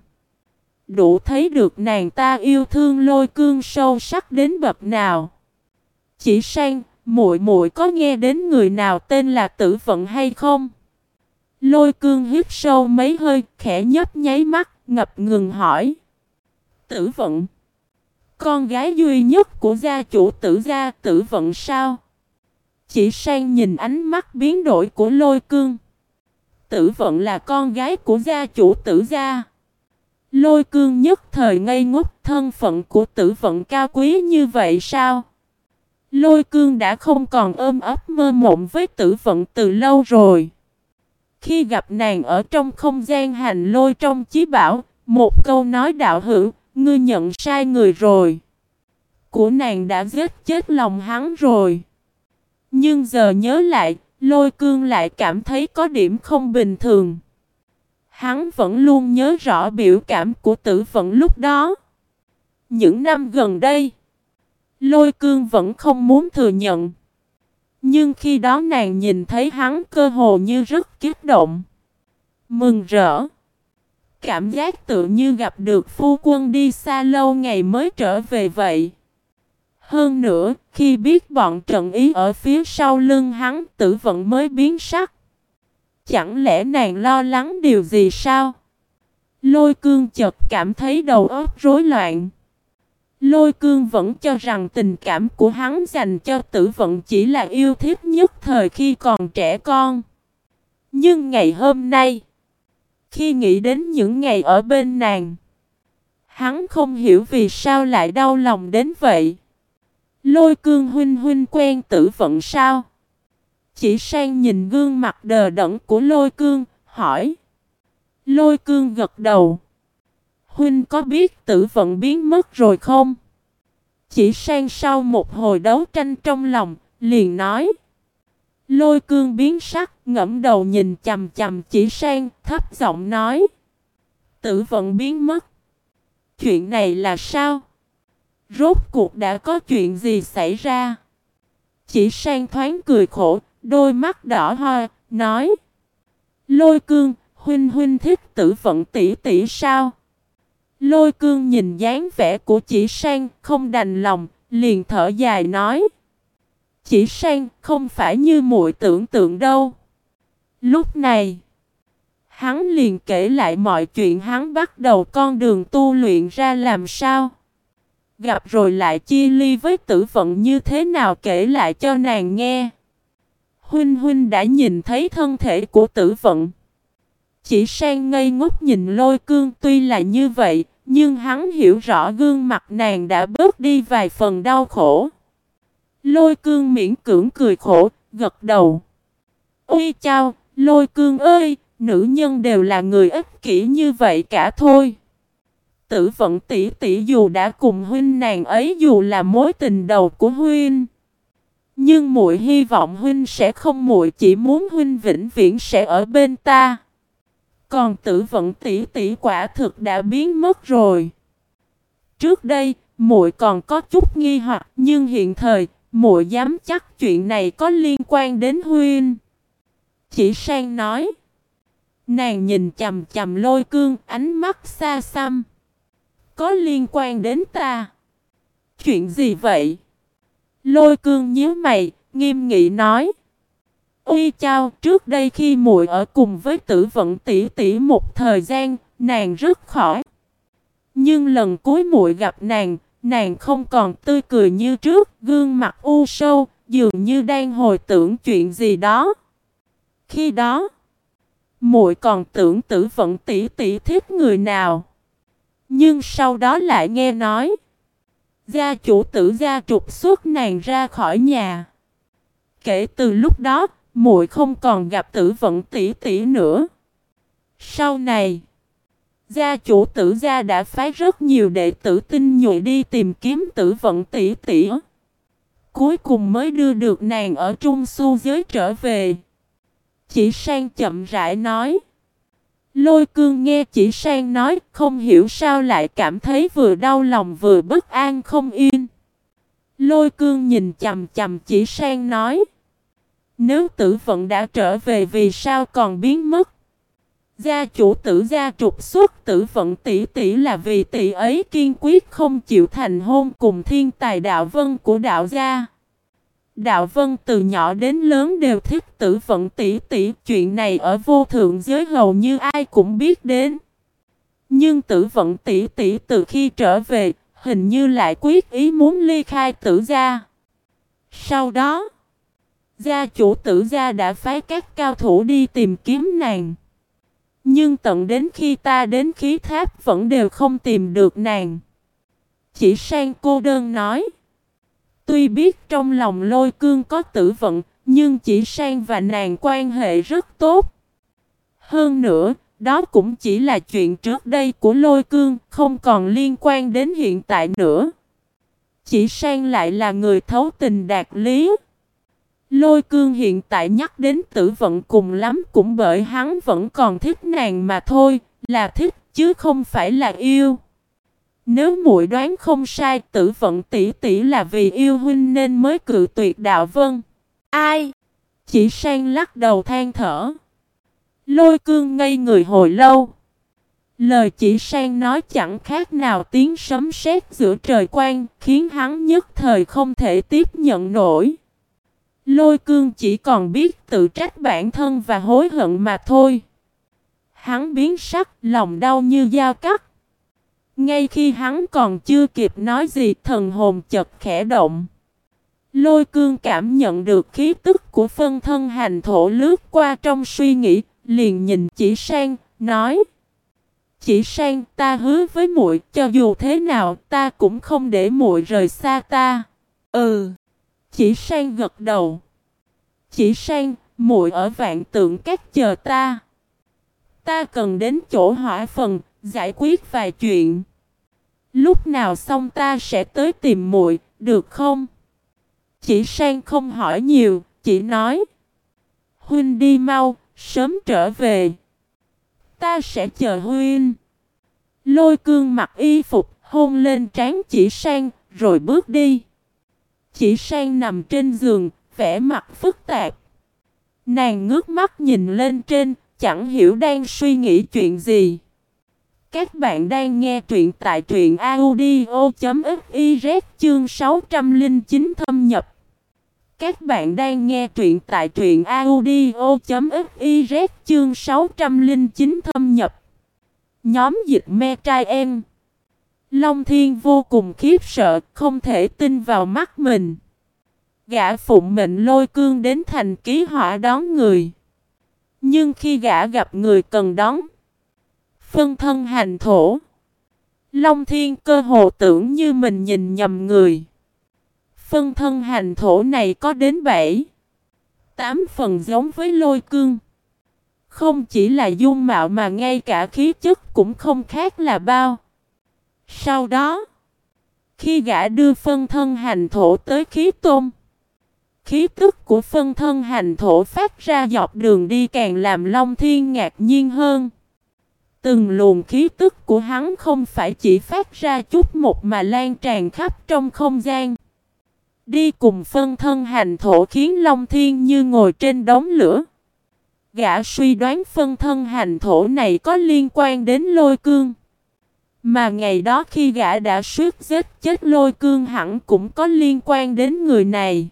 Đủ thấy được nàng ta yêu thương lôi cương sâu sắc đến bậc nào. Chỉ sang, muội muội có nghe đến người nào tên là tử vận hay không? Lôi cương hít sâu mấy hơi, khẽ nhấp nháy mắt, ngập ngừng hỏi. Tử vận. Con gái duy nhất của gia chủ tử gia tử vận sao? Chỉ sang nhìn ánh mắt biến đổi của lôi cương. Tử vận là con gái của gia chủ tử gia. Lôi cương nhất thời ngây ngốc thân phận của tử vận cao quý như vậy sao? Lôi cương đã không còn ôm ấp mơ mộng với tử vận từ lâu rồi. Khi gặp nàng ở trong không gian hành lôi trong chí bảo, một câu nói đạo hữu, ngươi nhận sai người rồi. Của nàng đã giết chết lòng hắn rồi. Nhưng giờ nhớ lại, lôi cương lại cảm thấy có điểm không bình thường. Hắn vẫn luôn nhớ rõ biểu cảm của tử vận lúc đó. Những năm gần đây, lôi cương vẫn không muốn thừa nhận. Nhưng khi đó nàng nhìn thấy hắn cơ hồ như rất kích động. Mừng rỡ. Cảm giác tự như gặp được phu quân đi xa lâu ngày mới trở về vậy. Hơn nữa, khi biết bọn trận ý ở phía sau lưng hắn tử vận mới biến sắc. Chẳng lẽ nàng lo lắng điều gì sao? Lôi cương chợt cảm thấy đầu óc rối loạn. Lôi cương vẫn cho rằng tình cảm của hắn dành cho tử vận chỉ là yêu thích nhất thời khi còn trẻ con. Nhưng ngày hôm nay, khi nghĩ đến những ngày ở bên nàng, Hắn không hiểu vì sao lại đau lòng đến vậy. Lôi cương huynh huynh quen tử vận sao? Chỉ sang nhìn gương mặt đờ đẫn của lôi cương, hỏi. Lôi cương gật đầu. Huynh có biết tử vận biến mất rồi không? Chỉ sang sau một hồi đấu tranh trong lòng, liền nói. Lôi cương biến sắc, ngẫm đầu nhìn chầm chầm chỉ sang, thấp giọng nói. Tử vận biến mất. Chuyện này là sao? Rốt cuộc đã có chuyện gì xảy ra? Chỉ sang thoáng cười khổ, đôi mắt đỏ hoa, nói. Lôi cương, huynh huynh thích tử vận tỷ tỷ sao? Lôi cương nhìn dáng vẻ của chỉ sang, không đành lòng, liền thở dài nói. Chỉ sang, không phải như muội tưởng tượng đâu. Lúc này, hắn liền kể lại mọi chuyện hắn bắt đầu con đường tu luyện ra làm sao. Gặp rồi lại chia ly với tử vận như thế nào kể lại cho nàng nghe. Huynh huynh đã nhìn thấy thân thể của tử vận. Chỉ sang ngây ngốc nhìn lôi cương tuy là như vậy, nhưng hắn hiểu rõ gương mặt nàng đã bớt đi vài phần đau khổ. Lôi cương miễn cưỡng cười khổ, gật đầu. Ôi chao, lôi cương ơi, nữ nhân đều là người ích kỷ như vậy cả thôi. Tử vận tỷ tỷ dù đã cùng huynh nàng ấy dù là mối tình đầu của huynh. Nhưng muội hy vọng huynh sẽ không muội chỉ muốn huynh vĩnh viễn sẽ ở bên ta. Còn tử vận tỷ tỷ quả thực đã biến mất rồi. Trước đây, muội còn có chút nghi hoặc, nhưng hiện thời, muội dám chắc chuyện này có liên quan đến huynh. Chỉ sang nói. Nàng nhìn chầm chầm lôi cương, ánh mắt xa xăm. Có liên quan đến ta. Chuyện gì vậy? Lôi cương nhíu mày, nghiêm nghị nói. Uy chao, trước đây khi muội ở cùng với tử vận tỷ tỷ một thời gian, nàng rất khỏi. Nhưng lần cuối muội gặp nàng, nàng không còn tươi cười như trước, gương mặt u sâu, dường như đang hồi tưởng chuyện gì đó. Khi đó, muội còn tưởng tử vận tỷ tỷ thích người nào. Nhưng sau đó lại nghe nói, gia chủ tử gia trục xuất nàng ra khỏi nhà. Kể từ lúc đó, muội không còn gặp tử vận tỷ tỷ nữa. Sau này, gia chủ tử gia đã phái rất nhiều đệ tử tinh nhuệ đi tìm kiếm tử vận tỷ tỷ. Cuối cùng mới đưa được nàng ở trung su giới trở về. Chỉ sang chậm rãi nói. Lôi cương nghe chỉ sang nói, không hiểu sao lại cảm thấy vừa đau lòng vừa bất an không yên. Lôi cương nhìn chầm chầm chỉ sang nói. Nếu tử vận đã trở về vì sao còn biến mất? Gia chủ tử gia trục xuất tử vận tỷ tỷ là vì tỷ ấy kiên quyết không chịu thành hôn cùng thiên tài đạo vân của đạo gia. Đạo vân từ nhỏ đến lớn đều thích tử vận tỷ tỷ chuyện này ở vô thượng giới hầu như ai cũng biết đến. Nhưng tử vận tỷ tỷ từ khi trở về, hình như lại quyết ý muốn ly khai tử gia. Sau đó, Gia chủ tử gia đã phái các cao thủ đi tìm kiếm nàng. Nhưng tận đến khi ta đến khí tháp vẫn đều không tìm được nàng. Chỉ sang cô đơn nói. Tuy biết trong lòng lôi cương có tử vận, nhưng chỉ sang và nàng quan hệ rất tốt. Hơn nữa, đó cũng chỉ là chuyện trước đây của lôi cương, không còn liên quan đến hiện tại nữa. Chỉ sang lại là người thấu tình đạt lý. Lôi cương hiện tại nhắc đến tử vận cùng lắm cũng bởi hắn vẫn còn thích nàng mà thôi, là thích chứ không phải là yêu. Nếu muội đoán không sai tử vận tỷ tỷ là vì yêu huynh nên mới cự tuyệt đạo vân. Ai? Chỉ sang lắc đầu than thở. Lôi cương ngây người hồi lâu. Lời chỉ sang nói chẳng khác nào tiếng sấm sét giữa trời quang khiến hắn nhất thời không thể tiếp nhận nổi. Lôi cương chỉ còn biết tự trách bản thân và hối hận mà thôi. Hắn biến sắc, lòng đau như dao cắt. Ngay khi hắn còn chưa kịp nói gì, thần hồn chật khẽ động. Lôi cương cảm nhận được khí tức của phân thân hành thổ lướt qua trong suy nghĩ, liền nhìn chỉ sang, nói. Chỉ sang ta hứa với muội cho dù thế nào ta cũng không để muội rời xa ta. Ừ. Chỉ sang gật đầu. Chỉ sang, muội ở vạn tượng các chờ ta. Ta cần đến chỗ hỏa phần, giải quyết vài chuyện. Lúc nào xong ta sẽ tới tìm muội, được không? Chỉ sang không hỏi nhiều, chỉ nói. Huynh đi mau, sớm trở về. Ta sẽ chờ Huynh. Lôi cương mặc y phục, hôn lên trán chỉ sang, rồi bước đi. Chỉ sang nằm trên giường, vẻ mặt phức tạp. Nàng ngước mắt nhìn lên trên, chẳng hiểu đang suy nghĩ chuyện gì. Các bạn đang nghe truyện tại truyện audio.fiz chương 609 thâm nhập. Các bạn đang nghe truyện tại truyện audio.fiz chương 609 thâm nhập. Nhóm dịch me trai em. Long Thiên vô cùng khiếp sợ, không thể tin vào mắt mình. Gã phụng mệnh lôi cương đến thành ký họa đón người. Nhưng khi gã gặp người cần đón, phân thân hành thổ. Long Thiên cơ hồ tưởng như mình nhìn nhầm người. Phân thân hành thổ này có đến 7 8 phần giống với lôi cương. Không chỉ là dung mạo mà ngay cả khí chất cũng không khác là bao. Sau đó, khi gã đưa phân thân hành thổ tới khí tôm, khí tức của phân thân hành thổ phát ra dọc đường đi càng làm Long Thiên ngạc nhiên hơn. Từng luồng khí tức của hắn không phải chỉ phát ra chút một mà lan tràn khắp trong không gian. Đi cùng phân thân hành thổ khiến Long Thiên như ngồi trên đống lửa. Gã suy đoán phân thân hành thổ này có liên quan đến lôi cương. Mà ngày đó khi gã đã suýt giết chết lôi cương hẳn cũng có liên quan đến người này.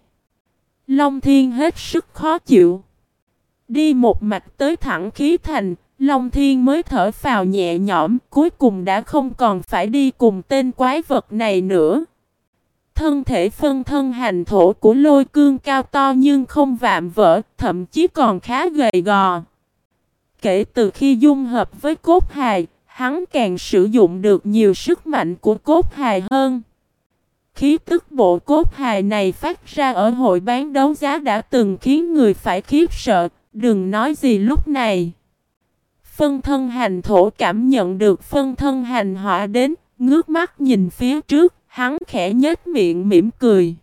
Long Thiên hết sức khó chịu. Đi một mạch tới thẳng khí thành, Long Thiên mới thở phào nhẹ nhõm, cuối cùng đã không còn phải đi cùng tên quái vật này nữa. Thân thể phân thân hành thổ của lôi cương cao to nhưng không vạm vỡ, thậm chí còn khá gầy gò. Kể từ khi dung hợp với cốt hài, hắn càng sử dụng được nhiều sức mạnh của cốt hài hơn. Khí tức bộ cốt hài này phát ra ở hội bán đấu giá đã từng khiến người phải khiếp sợ, đừng nói gì lúc này. Phân thân hành thổ cảm nhận được phân thân hành hỏa đến, ngước mắt nhìn phía trước, hắn khẽ nhếch miệng mỉm cười.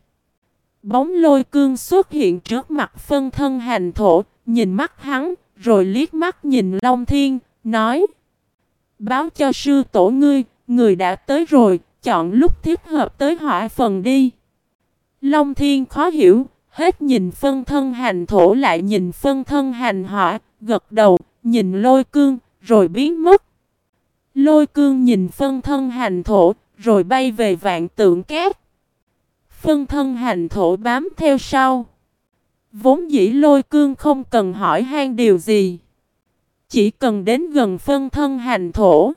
Bóng lôi cương xuất hiện trước mặt phân thân hành thổ, nhìn mắt hắn, rồi liếc mắt nhìn Long Thiên, nói Báo cho sư tổ ngươi, người đã tới rồi, chọn lúc thích hợp tới hỏa phần đi. Long Thiên khó hiểu, hết nhìn phân thân hành thổ lại nhìn phân thân hành hỏa, gật đầu, nhìn lôi cương, rồi biến mất. Lôi cương nhìn phân thân hành thổ, rồi bay về vạn tượng cát. Phân thân hành thổ bám theo sau. Vốn dĩ lôi cương không cần hỏi han điều gì. Chỉ cần đến gần phân thân hành thổ.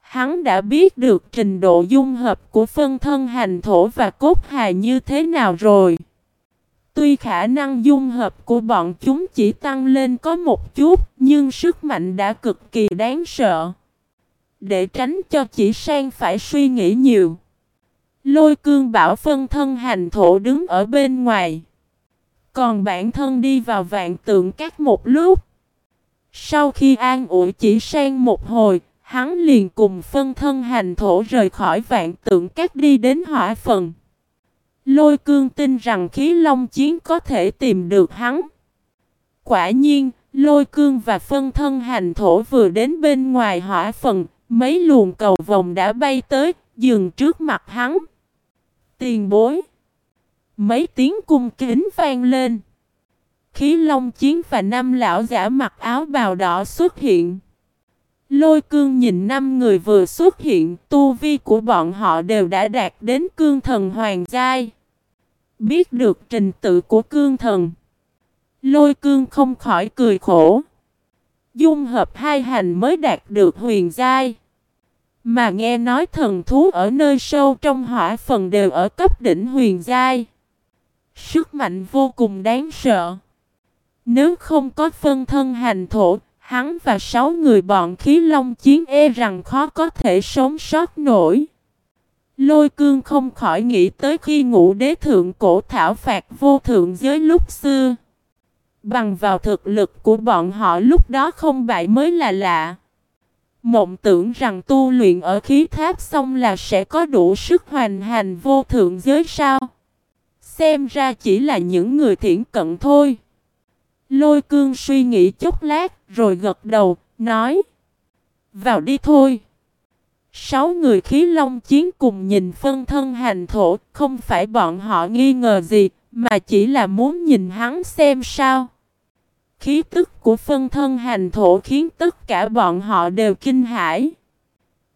Hắn đã biết được trình độ dung hợp của phân thân hành thổ và cốt hài như thế nào rồi. Tuy khả năng dung hợp của bọn chúng chỉ tăng lên có một chút, nhưng sức mạnh đã cực kỳ đáng sợ. Để tránh cho chỉ sang phải suy nghĩ nhiều. Lôi cương bảo phân thân hành thổ đứng ở bên ngoài. Còn bản thân đi vào vạn tượng các một lúc. Sau khi an ủi chỉ sang một hồi, hắn liền cùng phân thân hành thổ rời khỏi vạn tượng các đi đến hỏa phần. Lôi cương tin rằng khí long chiến có thể tìm được hắn. Quả nhiên, lôi cương và phân thân hành thổ vừa đến bên ngoài hỏa phần, mấy luồng cầu vòng đã bay tới, dừng trước mặt hắn. Tiền bối. Mấy tiếng cung kính vang lên. Khí long chiến và năm lão giả mặc áo bào đỏ xuất hiện. Lôi cương nhìn năm người vừa xuất hiện, tu vi của bọn họ đều đã đạt đến cương thần hoàng giai. Biết được trình tự của cương thần. Lôi cương không khỏi cười khổ. Dung hợp hai hành mới đạt được huyền giai. Mà nghe nói thần thú ở nơi sâu trong hỏa phần đều ở cấp đỉnh huyền giai. Sức mạnh vô cùng đáng sợ. Nếu không có phân thân hành thổ, Hắn và sáu người bọn khí long chiến e rằng khó có thể sống sót nổi. Lôi cương không khỏi nghĩ tới khi ngũ đế thượng cổ thảo phạt vô thượng giới lúc xưa. Bằng vào thực lực của bọn họ lúc đó không bại mới là lạ. Mộng tưởng rằng tu luyện ở khí tháp xong là sẽ có đủ sức hoàn hành vô thượng giới sao. Xem ra chỉ là những người thiển cận thôi. Lôi cương suy nghĩ chốc lát rồi gật đầu, nói. Vào đi thôi. Sáu người khí long chiến cùng nhìn phân thân hành thổ, không phải bọn họ nghi ngờ gì, mà chỉ là muốn nhìn hắn xem sao. Khí tức của phân thân hành thổ khiến tất cả bọn họ đều kinh hãi.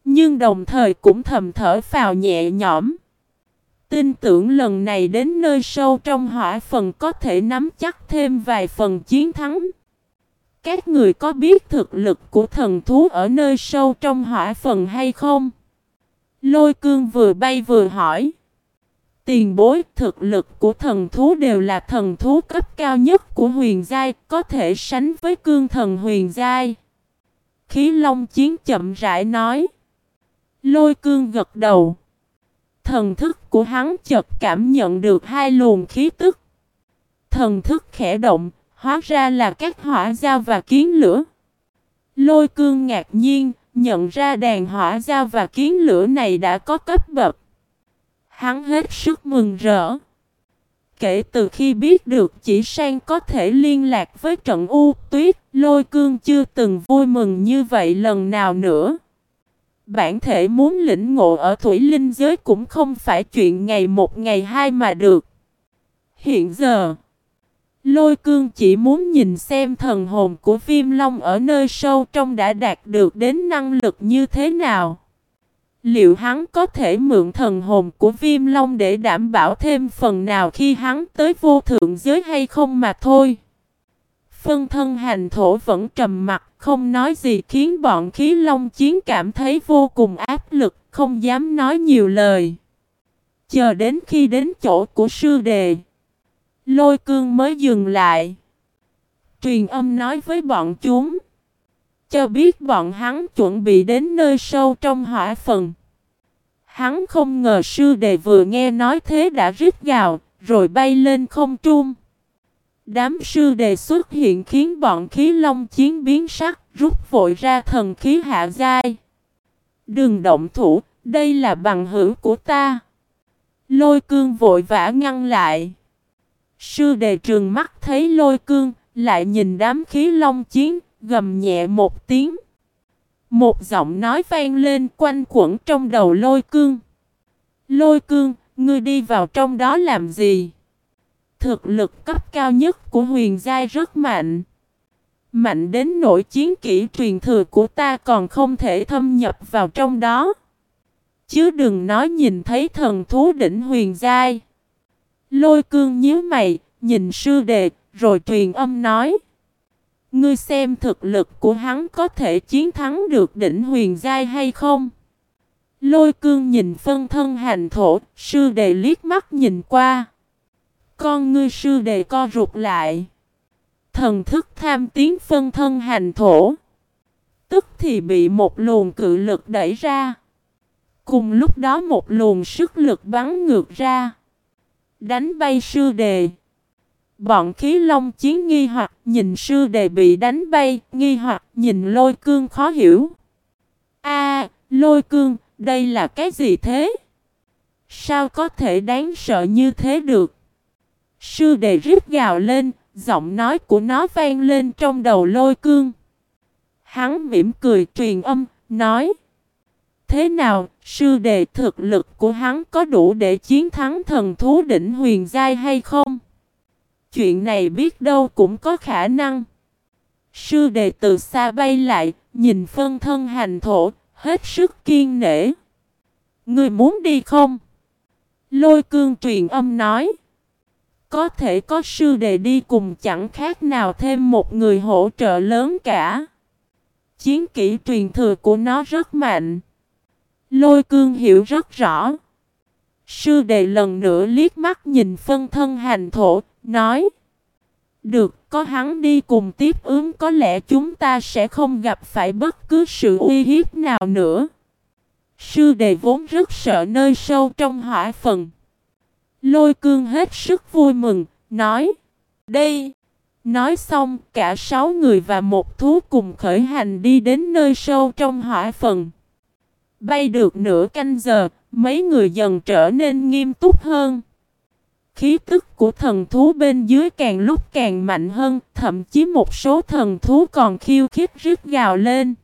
Nhưng đồng thời cũng thầm thở phào nhẹ nhõm. Tin tưởng lần này đến nơi sâu trong hỏa phần có thể nắm chắc thêm vài phần chiến thắng. Các người có biết thực lực của thần thú ở nơi sâu trong hỏa phần hay không? Lôi cương vừa bay vừa hỏi. Tiền bối thực lực của thần thú đều là thần thú cấp cao nhất của huyền giai, có thể sánh với cương thần huyền giai. Khí Long Chiến chậm rãi nói. Lôi cương gật đầu. Thần thức của hắn chợt cảm nhận được hai luồng khí tức. Thần thức khẽ động, hóa ra là các hỏa giao và kiến lửa. Lôi cương ngạc nhiên, nhận ra đàn hỏa giao và kiến lửa này đã có cấp bậc. Hắn hết sức mừng rỡ. Kể từ khi biết được chỉ sang có thể liên lạc với trận U tuyết, lôi cương chưa từng vui mừng như vậy lần nào nữa. Bản thể muốn lĩnh ngộ ở thủy linh giới cũng không phải chuyện ngày một ngày hai mà được. Hiện giờ, lôi cương chỉ muốn nhìn xem thần hồn của viêm long ở nơi sâu trong đã đạt được đến năng lực như thế nào. Liệu hắn có thể mượn thần hồn của viêm long để đảm bảo thêm phần nào khi hắn tới vô thượng giới hay không mà thôi? Phân thân hành thổ vẫn trầm mặt, không nói gì khiến bọn khí long chiến cảm thấy vô cùng áp lực, không dám nói nhiều lời. Chờ đến khi đến chỗ của sư đề, lôi cương mới dừng lại. Truyền âm nói với bọn chúng, cho biết bọn hắn chuẩn bị đến nơi sâu trong hỏa phần. Hắn không ngờ sư đề vừa nghe nói thế đã rít gào, rồi bay lên không trung. Đám sư đề xuất hiện khiến bọn khí long chiến biến sắc, rút vội ra thần khí hạ giai. Đừng động thủ, đây là bằng hữu của ta. Lôi cương vội vã ngăn lại. Sư đề trường mắt thấy lôi cương, lại nhìn đám khí long chiến, gầm nhẹ một tiếng. Một giọng nói vang lên quanh quẩn trong đầu lôi cương. Lôi cương, ngươi đi vào trong đó làm gì? Thực lực cấp cao nhất của huyền giai rất mạnh. Mạnh đến nỗi chiến kỹ truyền thừa của ta còn không thể thâm nhập vào trong đó. Chứ đừng nói nhìn thấy thần thú đỉnh huyền giai. Lôi cương nhíu mày, nhìn sư đệ, rồi truyền âm nói. Ngươi xem thực lực của hắn có thể chiến thắng được đỉnh huyền giai hay không? Lôi cương nhìn phân thân hành thổ, sư đệ liếc mắt nhìn qua. Con ngươi sư đệ co rụt lại. Thần thức tham tiến phân thân hành thổ. Tức thì bị một luồng cự lực đẩy ra. Cùng lúc đó một luồng sức lực bắn ngược ra. Đánh bay sư đề. Bọn khí long chiến nghi hoặc nhìn sư đề bị đánh bay, nghi hoặc nhìn lôi cương khó hiểu. A, lôi cương, đây là cái gì thế? Sao có thể đáng sợ như thế được? Sư đề rít gào lên, giọng nói của nó vang lên trong đầu lôi cương. Hắn mỉm cười truyền âm, nói. Thế nào, sư đệ thực lực của hắn có đủ để chiến thắng thần thú đỉnh huyền giai hay không? Chuyện này biết đâu cũng có khả năng. Sư đệ từ xa bay lại, nhìn phân thân hành thổ, hết sức kiên nể. Người muốn đi không? Lôi cương truyền âm nói. Có thể có sư đệ đi cùng chẳng khác nào thêm một người hỗ trợ lớn cả. Chiến kỹ truyền thừa của nó rất mạnh. Lôi cương hiểu rất rõ. Sư đệ lần nữa liếc mắt nhìn phân thân hành thổ, nói. Được, có hắn đi cùng tiếp ứng có lẽ chúng ta sẽ không gặp phải bất cứ sự uy hiếp nào nữa. Sư đệ vốn rất sợ nơi sâu trong hỏa phần. Lôi cương hết sức vui mừng, nói Đây! Nói xong, cả sáu người và một thú cùng khởi hành đi đến nơi sâu trong hỏa phần. Bay được nửa canh giờ, mấy người dần trở nên nghiêm túc hơn. Khí tức của thần thú bên dưới càng lúc càng mạnh hơn, thậm chí một số thần thú còn khiêu khích rít gào lên.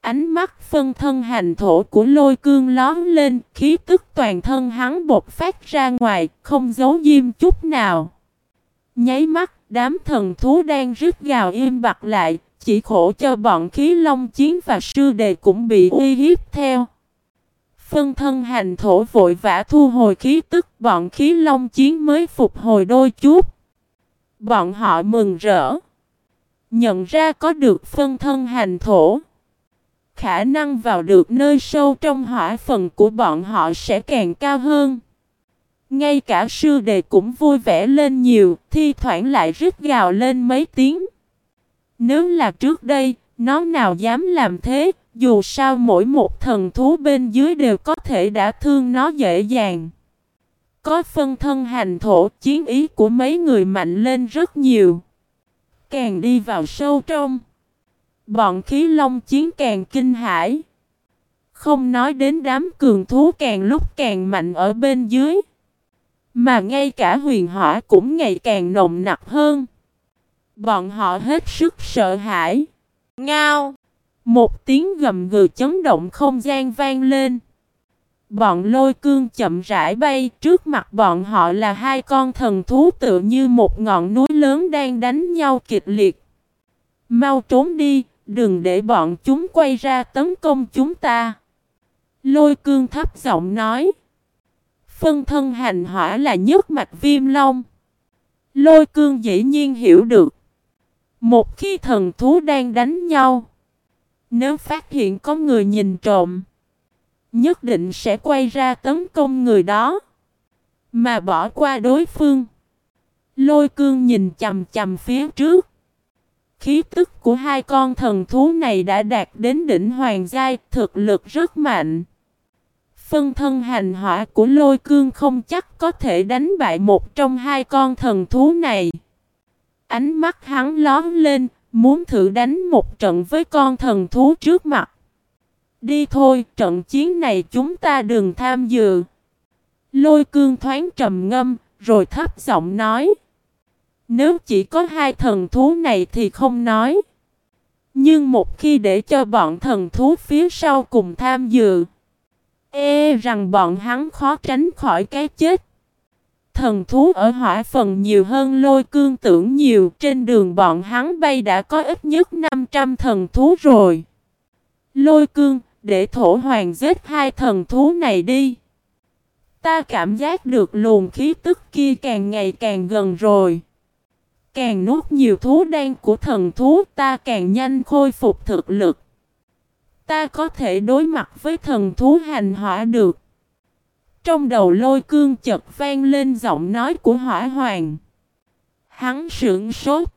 Ánh mắt phân thân hành thổ của lôi cương lón lên, khí tức toàn thân hắn bột phát ra ngoài, không giấu diêm chút nào. Nháy mắt, đám thần thú đang rít gào im bặt lại, chỉ khổ cho bọn khí long chiến và sư đề cũng bị uy hiếp theo. Phân thân hành thổ vội vã thu hồi khí tức bọn khí long chiến mới phục hồi đôi chút. Bọn họ mừng rỡ. Nhận ra có được phân thân hành thổ. Khả năng vào được nơi sâu trong hỏa phần của bọn họ sẽ càng cao hơn. Ngay cả sư đề cũng vui vẻ lên nhiều, thi thoảng lại rít gào lên mấy tiếng. Nếu là trước đây, nó nào dám làm thế, dù sao mỗi một thần thú bên dưới đều có thể đã thương nó dễ dàng. Có phân thân hành thổ, chiến ý của mấy người mạnh lên rất nhiều. Càng đi vào sâu trong, bọn khí long chiến càng kinh hãi. Không nói đến đám cường thú càng lúc càng mạnh ở bên dưới. Mà ngay cả huyền hỏa cũng ngày càng nồng nặc hơn. Bọn họ hết sức sợ hãi. Ngao! Một tiếng gầm gừ chấn động không gian vang lên. Bọn lôi cương chậm rãi bay, trước mặt bọn họ là hai con thần thú tự như một ngọn núi lớn đang đánh nhau kịch liệt. Mau trốn đi, đừng để bọn chúng quay ra tấn công chúng ta. Lôi cương thấp giọng nói. Phân thân hành hỏa là nhất mạch viêm long. Lôi cương dĩ nhiên hiểu được. Một khi thần thú đang đánh nhau. Nếu phát hiện có người nhìn trộm. Nhất định sẽ quay ra tấn công người đó. Mà bỏ qua đối phương. Lôi cương nhìn chầm chầm phía trước. Khí tức của hai con thần thú này đã đạt đến đỉnh hoàng giai, thực lực rất mạnh. Phân thân hành hỏa của lôi cương không chắc có thể đánh bại một trong hai con thần thú này. Ánh mắt hắn lón lên, muốn thử đánh một trận với con thần thú trước mặt. Đi thôi, trận chiến này chúng ta đừng tham dự. Lôi cương thoáng trầm ngâm, rồi thấp giọng nói. Nếu chỉ có hai thần thú này thì không nói. Nhưng một khi để cho bọn thần thú phía sau cùng tham dự, e rằng bọn hắn khó tránh khỏi cái chết. Thần thú ở hỏa phần nhiều hơn lôi cương tưởng nhiều, trên đường bọn hắn bay đã có ít nhất 500 thần thú rồi. Lôi cương, để thổ hoàng giết hai thần thú này đi. Ta cảm giác được luồng khí tức kia càng ngày càng gần rồi. Càng nuốt nhiều thú đen của thần thú ta càng nhanh khôi phục thực lực. Ta có thể đối mặt với thần thú hành hỏa được. Trong đầu lôi cương chợt vang lên giọng nói của hỏa hoàng. Hắn sững sốt.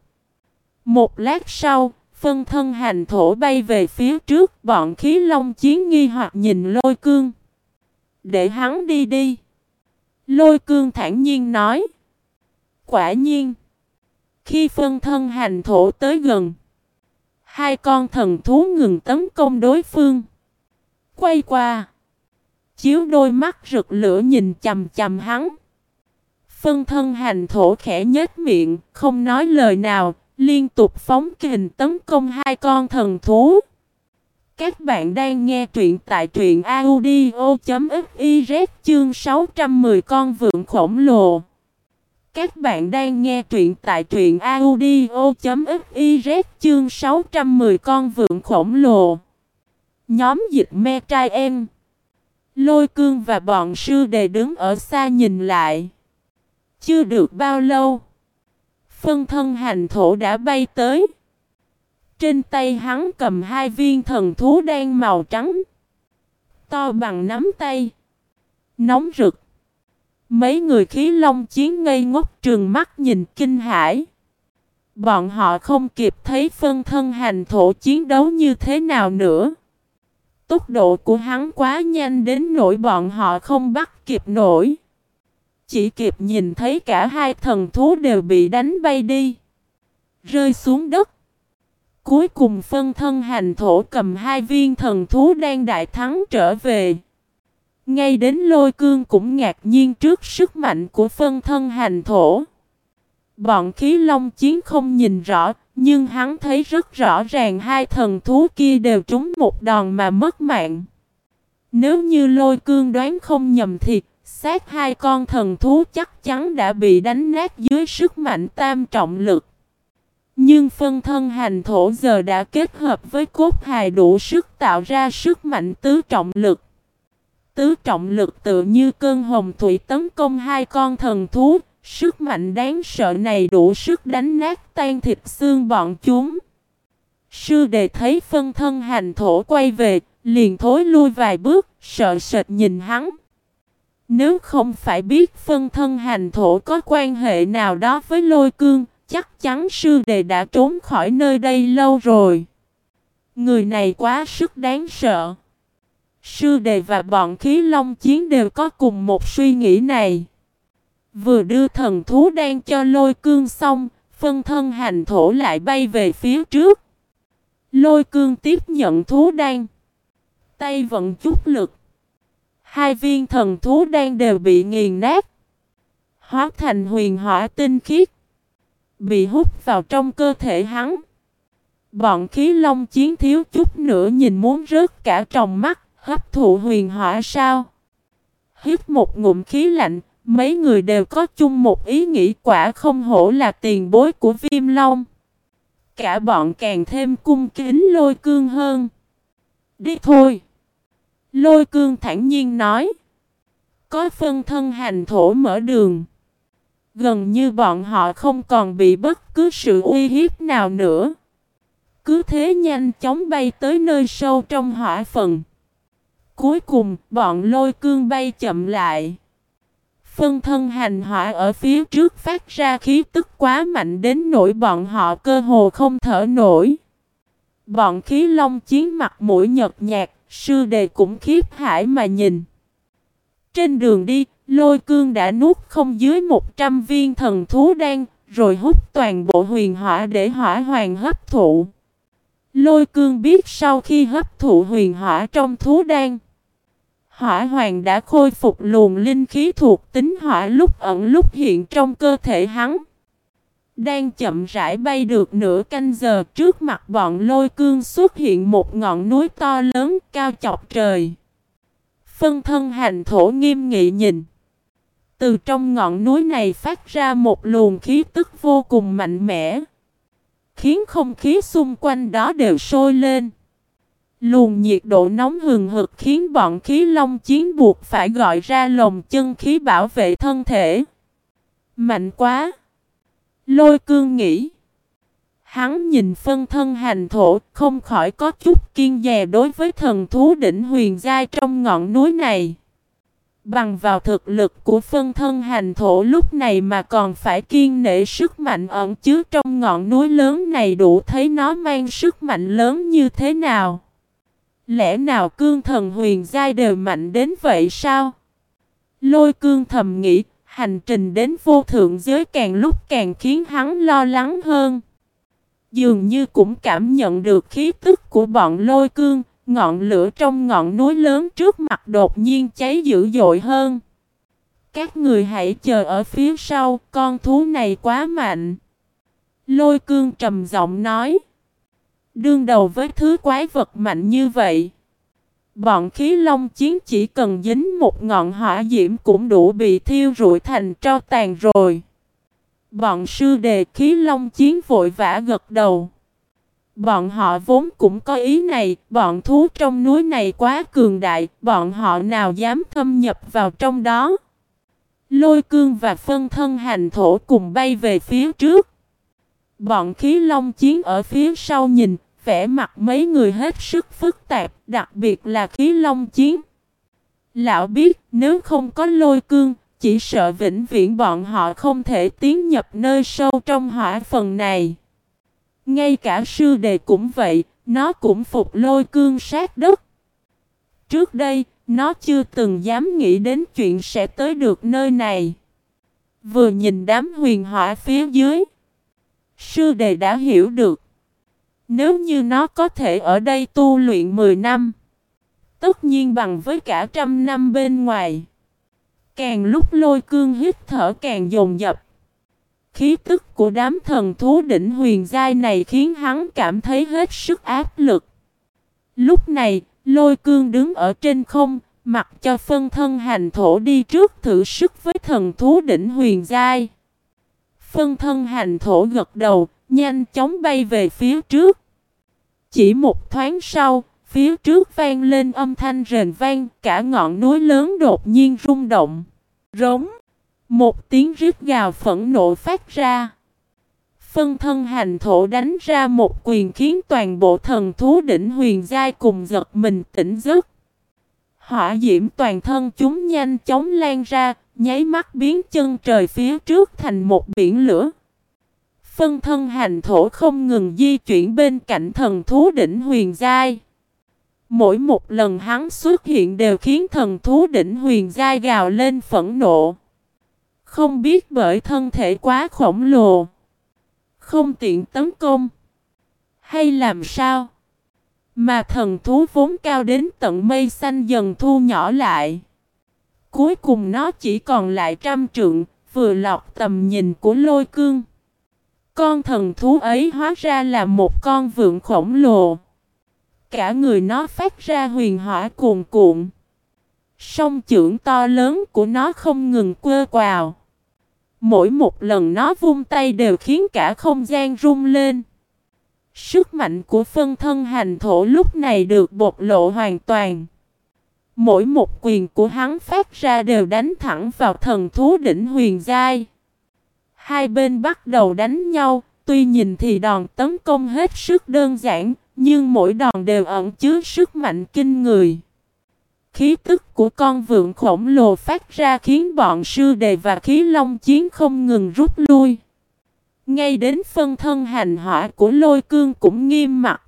Một lát sau, phân thân hành thổ bay về phía trước bọn khí long chiến nghi hoặc nhìn lôi cương. Để hắn đi đi. Lôi cương thản nhiên nói. Quả nhiên. Khi phân thân hành thổ tới gần. Hai con thần thú ngừng tấn công đối phương. Quay qua. Chiếu đôi mắt rực lửa nhìn chầm chầm hắn. Phân thân hành thổ khẽ nhếch miệng, không nói lời nào, liên tục phóng kình tấn công hai con thần thú. Các bạn đang nghe truyện tại truyện audio.fiz chương 610 con vượn khổng lồ. Các bạn đang nghe truyện tại truyện audio.fiz chương 610 con vượn khổng lồ. Nhóm dịch me trai em. Lôi cương và bọn sư đề đứng ở xa nhìn lại. Chưa được bao lâu. Phân thân hành thổ đã bay tới. Trên tay hắn cầm hai viên thần thú đen màu trắng. To bằng nắm tay. Nóng rực. Mấy người khí long chiến ngây ngốc trường mắt nhìn kinh hãi. Bọn họ không kịp thấy phân thân hành thổ chiến đấu như thế nào nữa. Tốc độ của hắn quá nhanh đến nỗi bọn họ không bắt kịp nổi. Chỉ kịp nhìn thấy cả hai thần thú đều bị đánh bay đi. Rơi xuống đất. Cuối cùng phân thân hành thổ cầm hai viên thần thú đang đại thắng trở về. Ngay đến lôi cương cũng ngạc nhiên trước sức mạnh của phân thân hành thổ. Bọn khí long chiến không nhìn rõ, nhưng hắn thấy rất rõ ràng hai thần thú kia đều trúng một đòn mà mất mạng. Nếu như lôi cương đoán không nhầm thì xác hai con thần thú chắc chắn đã bị đánh nát dưới sức mạnh tam trọng lực. Nhưng phân thân hành thổ giờ đã kết hợp với cốt hài đủ sức tạo ra sức mạnh tứ trọng lực. Tứ trọng lực tự như cơn hồng thủy tấn công hai con thần thú, sức mạnh đáng sợ này đủ sức đánh nát tan thịt xương bọn chúng. Sư đề thấy phân thân hành thổ quay về, liền thối lui vài bước, sợ sệt nhìn hắn. Nếu không phải biết phân thân hành thổ có quan hệ nào đó với lôi cương, chắc chắn sư đề đã trốn khỏi nơi đây lâu rồi. Người này quá sức đáng sợ. Sư đề và bọn khí long chiến đều có cùng một suy nghĩ này. Vừa đưa thần thú đang cho lôi cương xong, phân thân hành thổ lại bay về phía trước. Lôi cương tiếp nhận thú đan. Tay vận chút lực. Hai viên thần thú đan đều bị nghiền nát. Hóa thành huyền hỏa tinh khiết. Bị hút vào trong cơ thể hắn. Bọn khí long chiến thiếu chút nữa nhìn muốn rớt cả trong mắt. Hấp thụ huyền hỏa sao? Hít một ngụm khí lạnh, mấy người đều có chung một ý nghĩ quả không hổ là tiền bối của viêm long. Cả bọn càng thêm cung kính lôi cương hơn. Đi thôi. Lôi cương thản nhiên nói. Có phân thân hành thổ mở đường. Gần như bọn họ không còn bị bất cứ sự uy hiếp nào nữa. Cứ thế nhanh chóng bay tới nơi sâu trong hỏa phần. Cuối cùng, bọn lôi cương bay chậm lại. Phân thân hành hỏa ở phía trước phát ra khí tức quá mạnh đến nỗi bọn họ cơ hồ không thở nổi. Bọn khí long chiến mặt mũi nhợt nhạt, sư đề cũng khiếp hải mà nhìn. Trên đường đi, lôi cương đã nuốt không dưới 100 viên thần thú đen rồi hút toàn bộ huyền hỏa để hỏa hoàng hấp thụ. Lôi cương biết sau khi hấp thụ huyền hỏa trong thú đen Hỏa hoàng đã khôi phục luồng linh khí thuộc tính hỏa lúc ẩn lúc hiện trong cơ thể hắn. Đang chậm rãi bay được nửa canh giờ trước mặt bọn lôi cương xuất hiện một ngọn núi to lớn cao chọc trời. Phân thân hành thổ nghiêm nghị nhìn. Từ trong ngọn núi này phát ra một luồng khí tức vô cùng mạnh mẽ. Khiến không khí xung quanh đó đều sôi lên. Luồng nhiệt độ nóng hừng hực khiến bọn khí long chiến buộc phải gọi ra lồng chân khí bảo vệ thân thể. Mạnh quá! Lôi cương nghĩ. Hắn nhìn phân thân hành thổ, không khỏi có chút kiên dè đối với thần thú đỉnh huyền giai trong ngọn núi này. Bằng vào thực lực của phân thân hành thổ lúc này mà còn phải kiên nể sức mạnh ẩn chứa trong ngọn núi lớn này đủ thấy nó mang sức mạnh lớn như thế nào. Lẽ nào cương thần huyền giai đều mạnh đến vậy sao? Lôi cương thầm nghĩ, hành trình đến vô thượng giới càng lúc càng khiến hắn lo lắng hơn. Dường như cũng cảm nhận được khí tức của bọn lôi cương, ngọn lửa trong ngọn núi lớn trước mặt đột nhiên cháy dữ dội hơn. Các người hãy chờ ở phía sau, con thú này quá mạnh. Lôi cương trầm giọng nói. Đương đầu với thứ quái vật mạnh như vậy. Bọn khí long chiến chỉ cần dính một ngọn hỏa diễm cũng đủ bị thiêu rụi thành tro tàn rồi. Bọn sư đề khí long chiến vội vã gật đầu. Bọn họ vốn cũng có ý này, bọn thú trong núi này quá cường đại, bọn họ nào dám thâm nhập vào trong đó. Lôi cương và phân thân hành thổ cùng bay về phía trước. Bọn khí long chiến ở phía sau nhìn, vẻ mặt mấy người hết sức phức tạp, đặc biệt là khí long chiến. Lão biết nếu không có lôi cương, chỉ sợ vĩnh viễn bọn họ không thể tiến nhập nơi sâu trong hỏa phần này. Ngay cả sư đề cũng vậy, nó cũng phục lôi cương sát đất. Trước đây, nó chưa từng dám nghĩ đến chuyện sẽ tới được nơi này. Vừa nhìn đám huyền hỏa phía dưới, sư đề đã hiểu được. Nếu như nó có thể ở đây tu luyện 10 năm, tất nhiên bằng với cả trăm năm bên ngoài. Càng lúc lôi cương hít thở càng dồn dập. Khí tức của đám thần thú đỉnh huyền giai này khiến hắn cảm thấy hết sức áp lực. Lúc này, lôi cương đứng ở trên không, mặc cho phân thân hành thổ đi trước thử sức với thần thú đỉnh huyền giai. Phân thân hành thổ gật đầu, nhanh chóng bay về phía trước. Chỉ một thoáng sau, phía trước vang lên âm thanh rền vang, cả ngọn núi lớn đột nhiên rung động. Rống. Một tiếng rít gào phẫn nộ phát ra. Phân thân hành thổ đánh ra một quyền khiến toàn bộ thần thú đỉnh huyền giai cùng giật mình tỉnh giấc. Hỏa diễm toàn thân chúng nhanh chóng lan ra, nháy mắt biến chân trời phía trước thành một biển lửa. Phân thân hành thổ không ngừng di chuyển bên cạnh thần thú đỉnh huyền giai. Mỗi một lần hắn xuất hiện đều khiến thần thú đỉnh huyền giai gào lên phẫn nộ. Không biết bởi thân thể quá khổng lồ. Không tiện tấn công. Hay làm sao? Mà thần thú vốn cao đến tận mây xanh dần thu nhỏ lại. Cuối cùng nó chỉ còn lại trăm trượng, vừa lọt tầm nhìn của lôi cương. Con thần thú ấy hóa ra là một con vượn khổng lồ. Cả người nó phát ra huyền hỏa cuồn cuộn. Song trưởng to lớn của nó không ngừng quơ quào. Mỗi một lần nó vung tay đều khiến cả không gian rung lên. Sức mạnh của phân thân hành thổ lúc này được bộc lộ hoàn toàn. Mỗi một quyền của hắn phát ra đều đánh thẳng vào thần thú đỉnh huyền giai. Hai bên bắt đầu đánh nhau, tuy nhìn thì đòn tấn công hết sức đơn giản, nhưng mỗi đòn đều ẩn chứa sức mạnh kinh người. Khí tức của con vượn khổng lồ phát ra khiến bọn sư đề và khí long chiến không ngừng rút lui. Ngay đến phân thân hành hỏa của lôi cương cũng nghiêm mặt.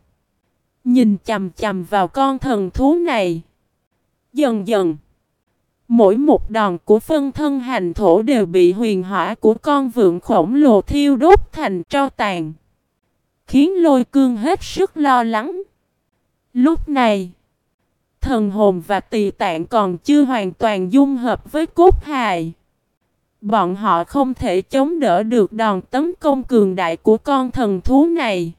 Nhìn chầm chầm vào con thần thú này. Dần dần. Mỗi một đòn của phân thân hành thổ đều bị huyền hỏa của con vượn khổng lồ thiêu đốt thành tro tàn. Khiến lôi cương hết sức lo lắng. Lúc này, thần hồn và tỳ tạng còn chưa hoàn toàn dung hợp với cốt hài. Bọn họ không thể chống đỡ được đòn tấn công cường đại của con thần thú này.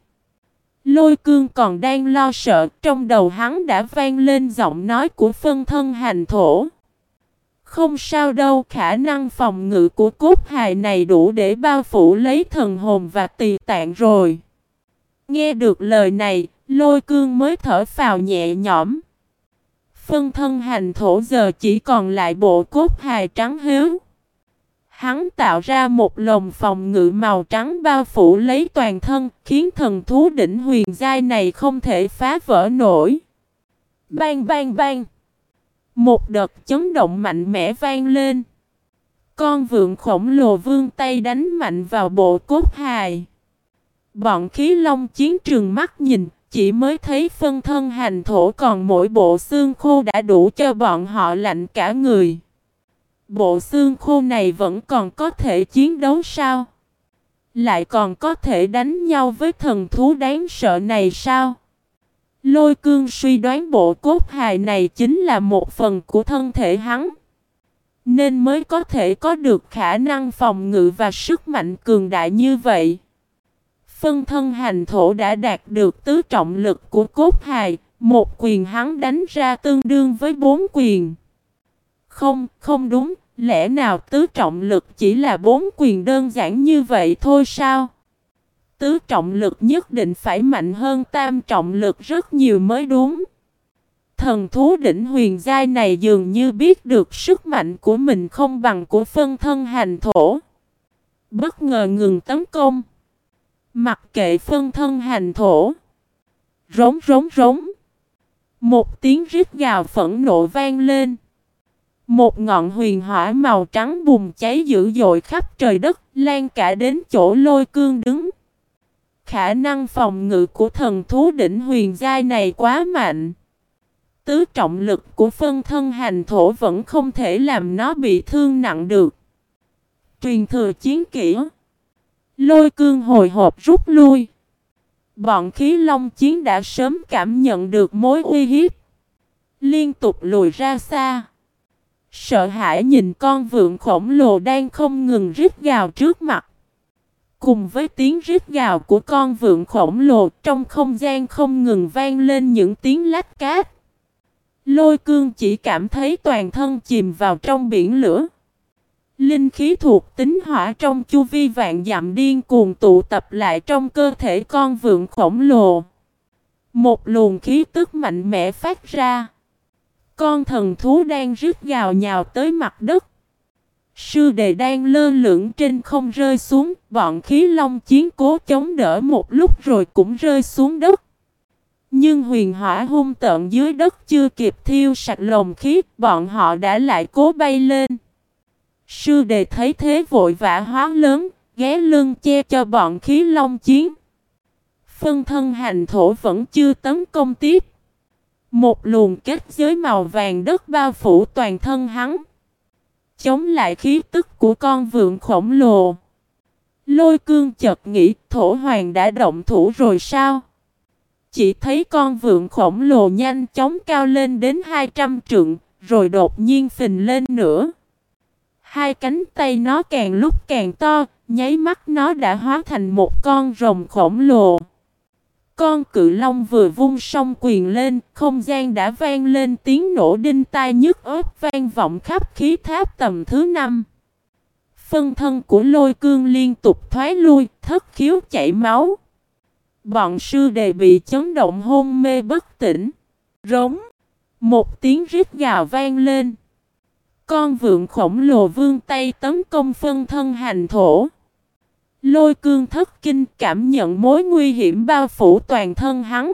Lôi cương còn đang lo sợ, trong đầu hắn đã vang lên giọng nói của phân thân hành thổ. Không sao đâu, khả năng phòng ngự của cốt hài này đủ để bao phủ lấy thần hồn và tỳ tạng rồi. Nghe được lời này, lôi cương mới thở phào nhẹ nhõm. Phân thân hành thổ giờ chỉ còn lại bộ cốt hài trắng hiếu. Hắn tạo ra một lồng phòng ngự màu trắng bao phủ lấy toàn thân, khiến thần thú đỉnh huyền giai này không thể phá vỡ nổi. Bang bang bang. Một đợt chấn động mạnh mẽ vang lên. Con vượn khổng lồ vương tay đánh mạnh vào bộ cốt hài. Bọn khí long chiến trường mắt nhìn, chỉ mới thấy phân thân hành thổ còn mỗi bộ xương khô đã đủ cho bọn họ lạnh cả người. Bộ xương khô này vẫn còn có thể chiến đấu sao? Lại còn có thể đánh nhau với thần thú đáng sợ này sao? Lôi cương suy đoán bộ cốt hài này chính là một phần của thân thể hắn. Nên mới có thể có được khả năng phòng ngự và sức mạnh cường đại như vậy phân thân hành thổ đã đạt được tứ trọng lực của cốt hài, một quyền hắn đánh ra tương đương với bốn quyền. Không, không đúng, lẽ nào tứ trọng lực chỉ là bốn quyền đơn giản như vậy thôi sao? Tứ trọng lực nhất định phải mạnh hơn tam trọng lực rất nhiều mới đúng. Thần thú đỉnh huyền giai này dường như biết được sức mạnh của mình không bằng của phân thân hành thổ. Bất ngờ ngừng tấn công. Mặc kệ phân thân hành thổ. Rống rống rống. Một tiếng rít gào phẫn nộ vang lên. Một ngọn huyền hỏa màu trắng bùng cháy dữ dội khắp trời đất, lan cả đến chỗ lôi cương đứng. khả năng phòng ngự của thần thú đỉnh huyền giai này quá mạnh. Tứ trọng lực của phân thân hành thổ vẫn không thể làm nó bị thương nặng được. Truyền thừa chiến kỹ. Lôi cương hồi hộp rút lui. Bọn khí long chiến đã sớm cảm nhận được mối uy hiếp. Liên tục lùi ra xa. Sợ hãi nhìn con vượn khổng lồ đang không ngừng rít gào trước mặt. Cùng với tiếng rít gào của con vượn khổng lồ, trong không gian không ngừng vang lên những tiếng lách cát. Lôi cương chỉ cảm thấy toàn thân chìm vào trong biển lửa. Linh khí thuộc tính hỏa trong chu vi vạn dặm điên cuồng tụ tập lại trong cơ thể con vượn khổng lồ. Một luồng khí tức mạnh mẽ phát ra. Con thần thú đang rít gào nhào tới mặt đất. Sư đề đang lơ lửng trên không rơi xuống, bọn khí long chiến cố chống đỡ một lúc rồi cũng rơi xuống đất. Nhưng huyền hỏa hung tợn dưới đất chưa kịp thiêu sạch lồng khí, bọn họ đã lại cố bay lên. Sư đề thấy thế vội vã hóa lớn, ghé lưng che cho bọn khí long chiến. Phân thân hành thổ vẫn chưa tấn công tiếp. Một luồng kết giới màu vàng đất bao phủ toàn thân hắn. Chống lại khí tức của con vượn khổng lồ. Lôi cương chợt nghĩ thổ hoàng đã động thủ rồi sao? Chỉ thấy con vượn khổng lồ nhanh chóng cao lên đến 200 trượng, rồi đột nhiên phình lên nữa. Hai cánh tay nó càng lúc càng to, nháy mắt nó đã hóa thành một con rồng khổng lồ. Con cự long vừa vung song quyền lên, không gian đã vang lên tiếng nổ đinh tai nhức ớt vang vọng khắp khí tháp tầm thứ năm. Phân thân của lôi cương liên tục thoái lui, thất khiếu chảy máu. Bọn sư đề bị chấn động hôn mê bất tỉnh. Rống. Một tiếng rít gào vang lên. Con vượn khổng lồ vương tay tấn công phân thân hành thổ. Lôi cương thất kinh cảm nhận mối nguy hiểm bao phủ toàn thân hắn.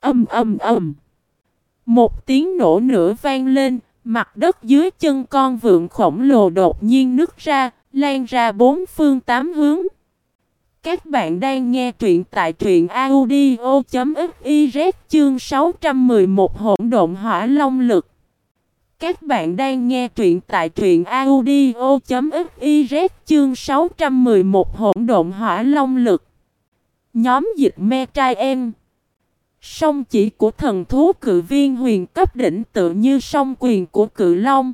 Âm âm âm. Một tiếng nổ nửa vang lên, mặt đất dưới chân con vượn khổng lồ đột nhiên nứt ra, lan ra bốn phương tám hướng. Các bạn đang nghe truyện tại truyện audio.fiz chương 611 hỗn độn hỏa long lực. Các bạn đang nghe truyện tại truyện audio.fiz chương 611 hỗn độn hỏa long lực. Nhóm dịch me trai em. Song chỉ của thần thú cự viên huyền cấp đỉnh tự như song quyền của cự long.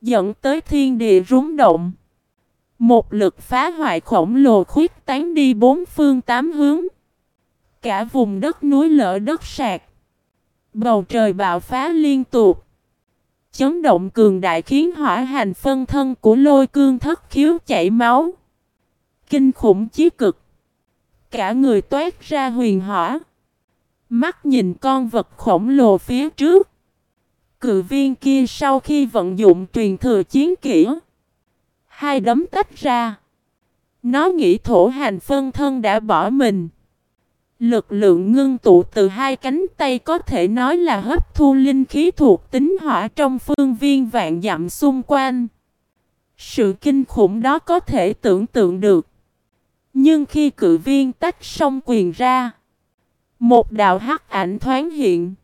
Dẫn tới thiên địa rúng động. Một lực phá hoại khổng lồ khuyết tán đi bốn phương tám hướng. Cả vùng đất núi lở đất sạc. Bầu trời bạo phá liên tục. Chấn động cường đại khiến hỏa hành phân thân của lôi cương thất khiếu chảy máu. Kinh khủng chí cực. Cả người toát ra huyền hỏa. Mắt nhìn con vật khổng lồ phía trước. Cự viên kia sau khi vận dụng truyền thừa chiến kỹ. Hai đấm tách ra. Nó nghĩ thổ hành phân thân đã bỏ mình. Lực lượng ngưng tụ từ hai cánh tay có thể nói là hấp thu linh khí thuộc tính hỏa trong phương viên vạn dặm xung quanh. Sự kinh khủng đó có thể tưởng tượng được. Nhưng khi cự viên tách xong quyền ra, một đạo hắc ảnh thoáng hiện.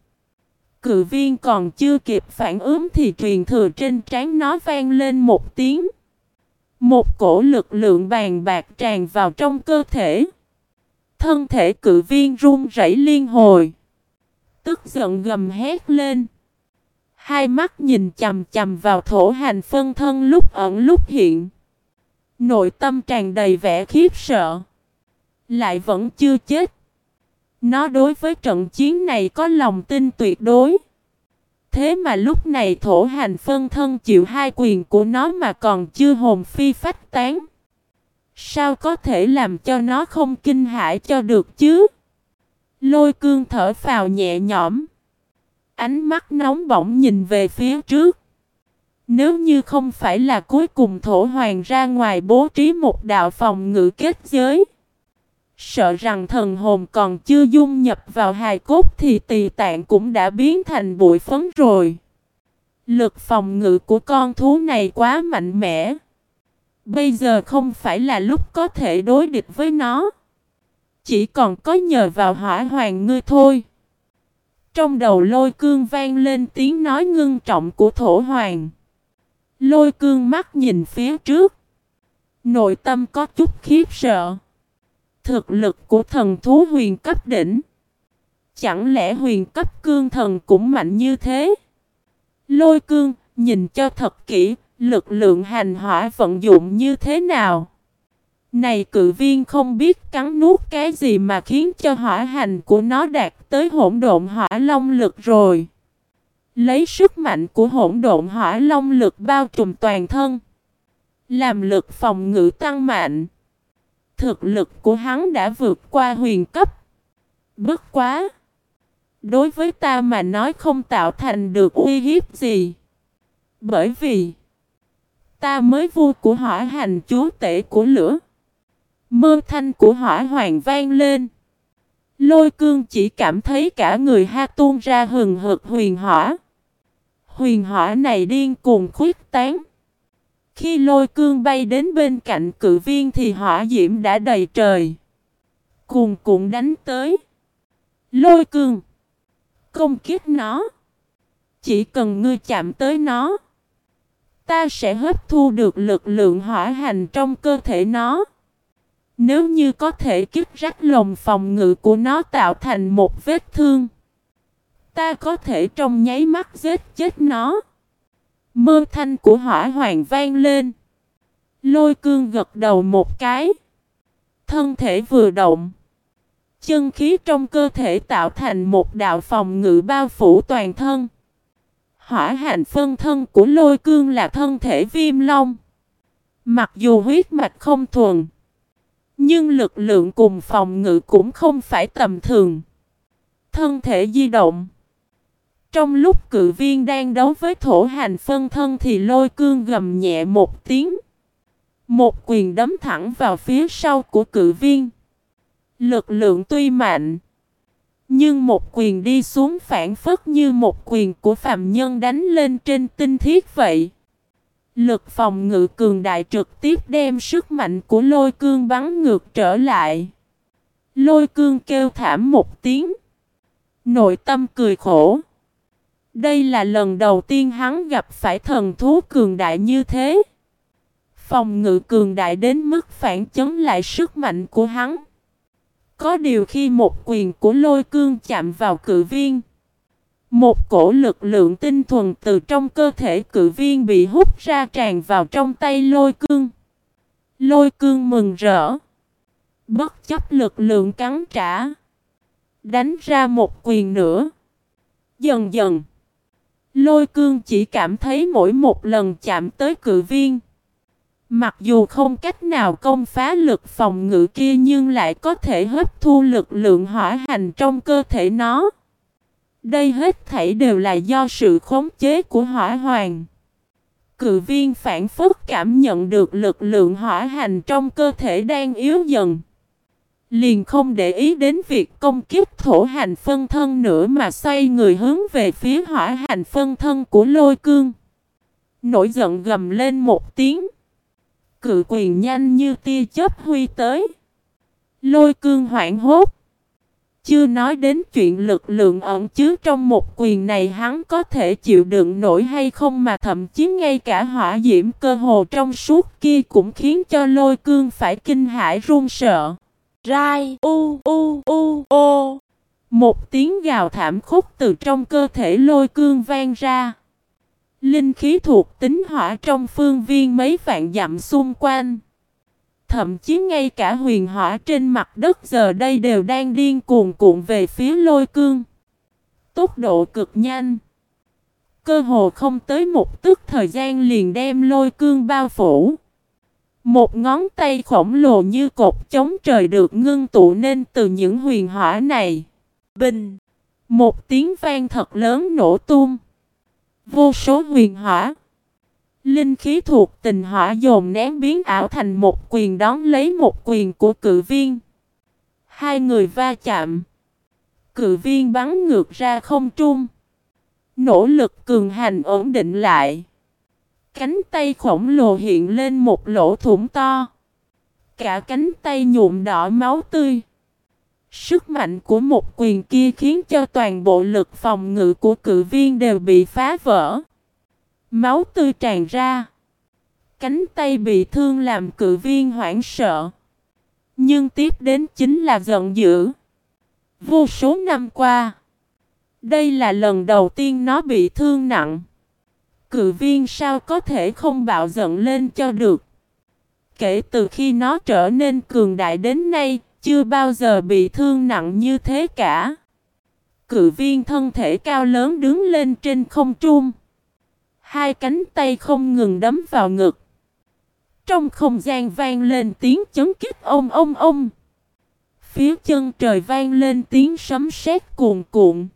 Cự viên còn chưa kịp phản ứng thì truyền thừa trên trán nó vang lên một tiếng. Một cổ lực lượng bàn bạc tràn vào trong cơ thể. Thân thể cự viên run rẩy liên hồi. Tức giận gầm hét lên. Hai mắt nhìn chầm chầm vào thổ hành phân thân lúc ẩn lúc hiện. Nội tâm tràn đầy vẻ khiếp sợ. Lại vẫn chưa chết. Nó đối với trận chiến này có lòng tin tuyệt đối. Thế mà lúc này thổ hành phân thân chịu hai quyền của nó mà còn chưa hồn phi phách tán. Sao có thể làm cho nó không kinh hãi cho được chứ? Lôi cương thở phào nhẹ nhõm. Ánh mắt nóng bỏng nhìn về phía trước. Nếu như không phải là cuối cùng thổ hoàng ra ngoài bố trí một đạo phòng ngự kết giới. Sợ rằng thần hồn còn chưa dung nhập vào hài cốt thì tỳ tạng cũng đã biến thành bụi phấn rồi. Lực phòng ngự của con thú này quá mạnh mẽ. Bây giờ không phải là lúc có thể đối địch với nó. chỉ còn có nhờ vào hỏa hoàng ngươi thôi. Trong đầu lôi cương vang lên tiếng nói ngưng trọng của thổ hoàng. Lôi cương mắt nhìn phía trước. Nội tâm có chút khiếp sợ. Thực lực của thần thú huyền cấp đỉnh. Chẳng lẽ huyền cấp cương thần cũng mạnh như thế? Lôi cương, nhìn cho thật kỹ, lực lượng hành hỏa vận dụng như thế nào? Này cự viên không biết cắn nuốt cái gì mà khiến cho hỏa hành của nó đạt tới hỗn độn hỏa long lực rồi. Lấy sức mạnh của hỗn độn hỏa long lực bao trùm toàn thân. Làm lực phòng ngự tăng mạnh. Thực lực của hắn đã vượt qua huyền cấp. Bất quá. Đối với ta mà nói không tạo thành được uy hiếp gì. Bởi vì. Ta mới vua của hỏa hành chúa tể của lửa. Mơ thanh của hỏa hoàng vang lên. Lôi cương chỉ cảm thấy cả người ha tuôn ra hừng hực huyền hỏa. Huyền hỏa này điên cuồng khuyết tán. Khi lôi cương bay đến bên cạnh cự viên thì hỏa diễm đã đầy trời. Cuồng cuộn đánh tới. Lôi cương. Công kiếp nó. Chỉ cần ngươi chạm tới nó. Ta sẽ hấp thu được lực lượng hỏa hành trong cơ thể nó. Nếu như có thể kích rách lồng phòng ngự của nó tạo thành một vết thương. Ta có thể trong nháy mắt giết chết nó. Mơ thanh của hỏa hoàng vang lên. Lôi cương gật đầu một cái. Thân thể vừa động. Chân khí trong cơ thể tạo thành một đạo phòng ngự bao phủ toàn thân. Hỏa hành phân thân của lôi cương là thân thể viêm long. Mặc dù huyết mạch không thuần. Nhưng lực lượng cùng phòng ngự cũng không phải tầm thường. Thân thể di động. Trong lúc cự viên đang đấu với thổ hành phân thân thì lôi cương gầm nhẹ một tiếng. Một quyền đấm thẳng vào phía sau của cự viên. Lực lượng tuy mạnh. Nhưng một quyền đi xuống phản phất như một quyền của phạm nhân đánh lên trên tinh thiết vậy. Lực phòng ngự cường đại trực tiếp đem sức mạnh của lôi cương bắn ngược trở lại. Lôi cương kêu thảm một tiếng. Nội tâm cười khổ. Đây là lần đầu tiên hắn gặp phải thần thú cường đại như thế. Phòng ngự cường đại đến mức phản chấn lại sức mạnh của hắn. Có điều khi một quyền của lôi cương chạm vào cự viên. Một cổ lực lượng tinh thuần từ trong cơ thể cự viên bị hút ra tràn vào trong tay lôi cương. Lôi cương mừng rỡ. Bất chấp lực lượng cắn trả. Đánh ra một quyền nữa. Dần dần. Lôi cương chỉ cảm thấy mỗi một lần chạm tới cự viên. Mặc dù không cách nào công phá lực phòng ngự kia nhưng lại có thể hấp thu lực lượng hỏa hành trong cơ thể nó. Đây hết thảy đều là do sự khống chế của hỏa hoàng. Cự viên phản phất cảm nhận được lực lượng hỏa hành trong cơ thể đang yếu dần. Liền không để ý đến việc công kiếp thổ hành phân thân nữa mà xoay người hướng về phía hỏa hành phân thân của lôi cương. Nổi giận gầm lên một tiếng. Cự quyền nhanh như tia chớp huy tới. Lôi cương hoảng hốt. Chưa nói đến chuyện lực lượng ẩn chứa trong một quyền này hắn có thể chịu đựng nổi hay không mà thậm chí ngay cả hỏa diễm cơ hồ trong suốt kia cũng khiến cho lôi cương phải kinh hãi run sợ. Rai, u u u ô Một tiếng gào thảm khúc từ trong cơ thể lôi cương vang ra. Linh khí thuộc tính hỏa trong phương viên mấy vạn dặm xung quanh. Thậm chí ngay cả huyền hỏa trên mặt đất giờ đây đều đang điên cuồng cuộn về phía lôi cương. Tốc độ cực nhanh. Cơ hồ không tới một tức thời gian liền đem lôi cương bao phủ. Một ngón tay khổng lồ như cột chống trời được ngưng tụ nên từ những huyền hỏa này. Bình! Một tiếng vang thật lớn nổ tung. Vô số huyền hỏa. Linh khí thuộc tình hỏa dồn nén biến ảo thành một quyền đón lấy một quyền của cự viên. Hai người va chạm. Cự viên bắn ngược ra không trung. Nỗ lực cường hành ổn định lại. Cánh tay khổng lồ hiện lên một lỗ thủng to. Cả cánh tay nhuộm đỏ máu tươi. Sức mạnh của một quyền kia khiến cho toàn bộ lực phòng ngự của cự viên đều bị phá vỡ. Máu tươi tràn ra. Cánh tay bị thương làm cự viên hoảng sợ. Nhưng tiếp đến chính là giận dữ. Vô số năm qua. Đây là lần đầu tiên nó bị thương nặng. Cự viên sao có thể không bạo giận lên cho được. Kể từ khi nó trở nên cường đại đến nay, chưa bao giờ bị thương nặng như thế cả. Cự viên thân thể cao lớn đứng lên trên không trung. Hai cánh tay không ngừng đấm vào ngực. Trong không gian vang lên tiếng chấn kích ông ông ông. Phía chân trời vang lên tiếng sấm sét cuồn cuộn.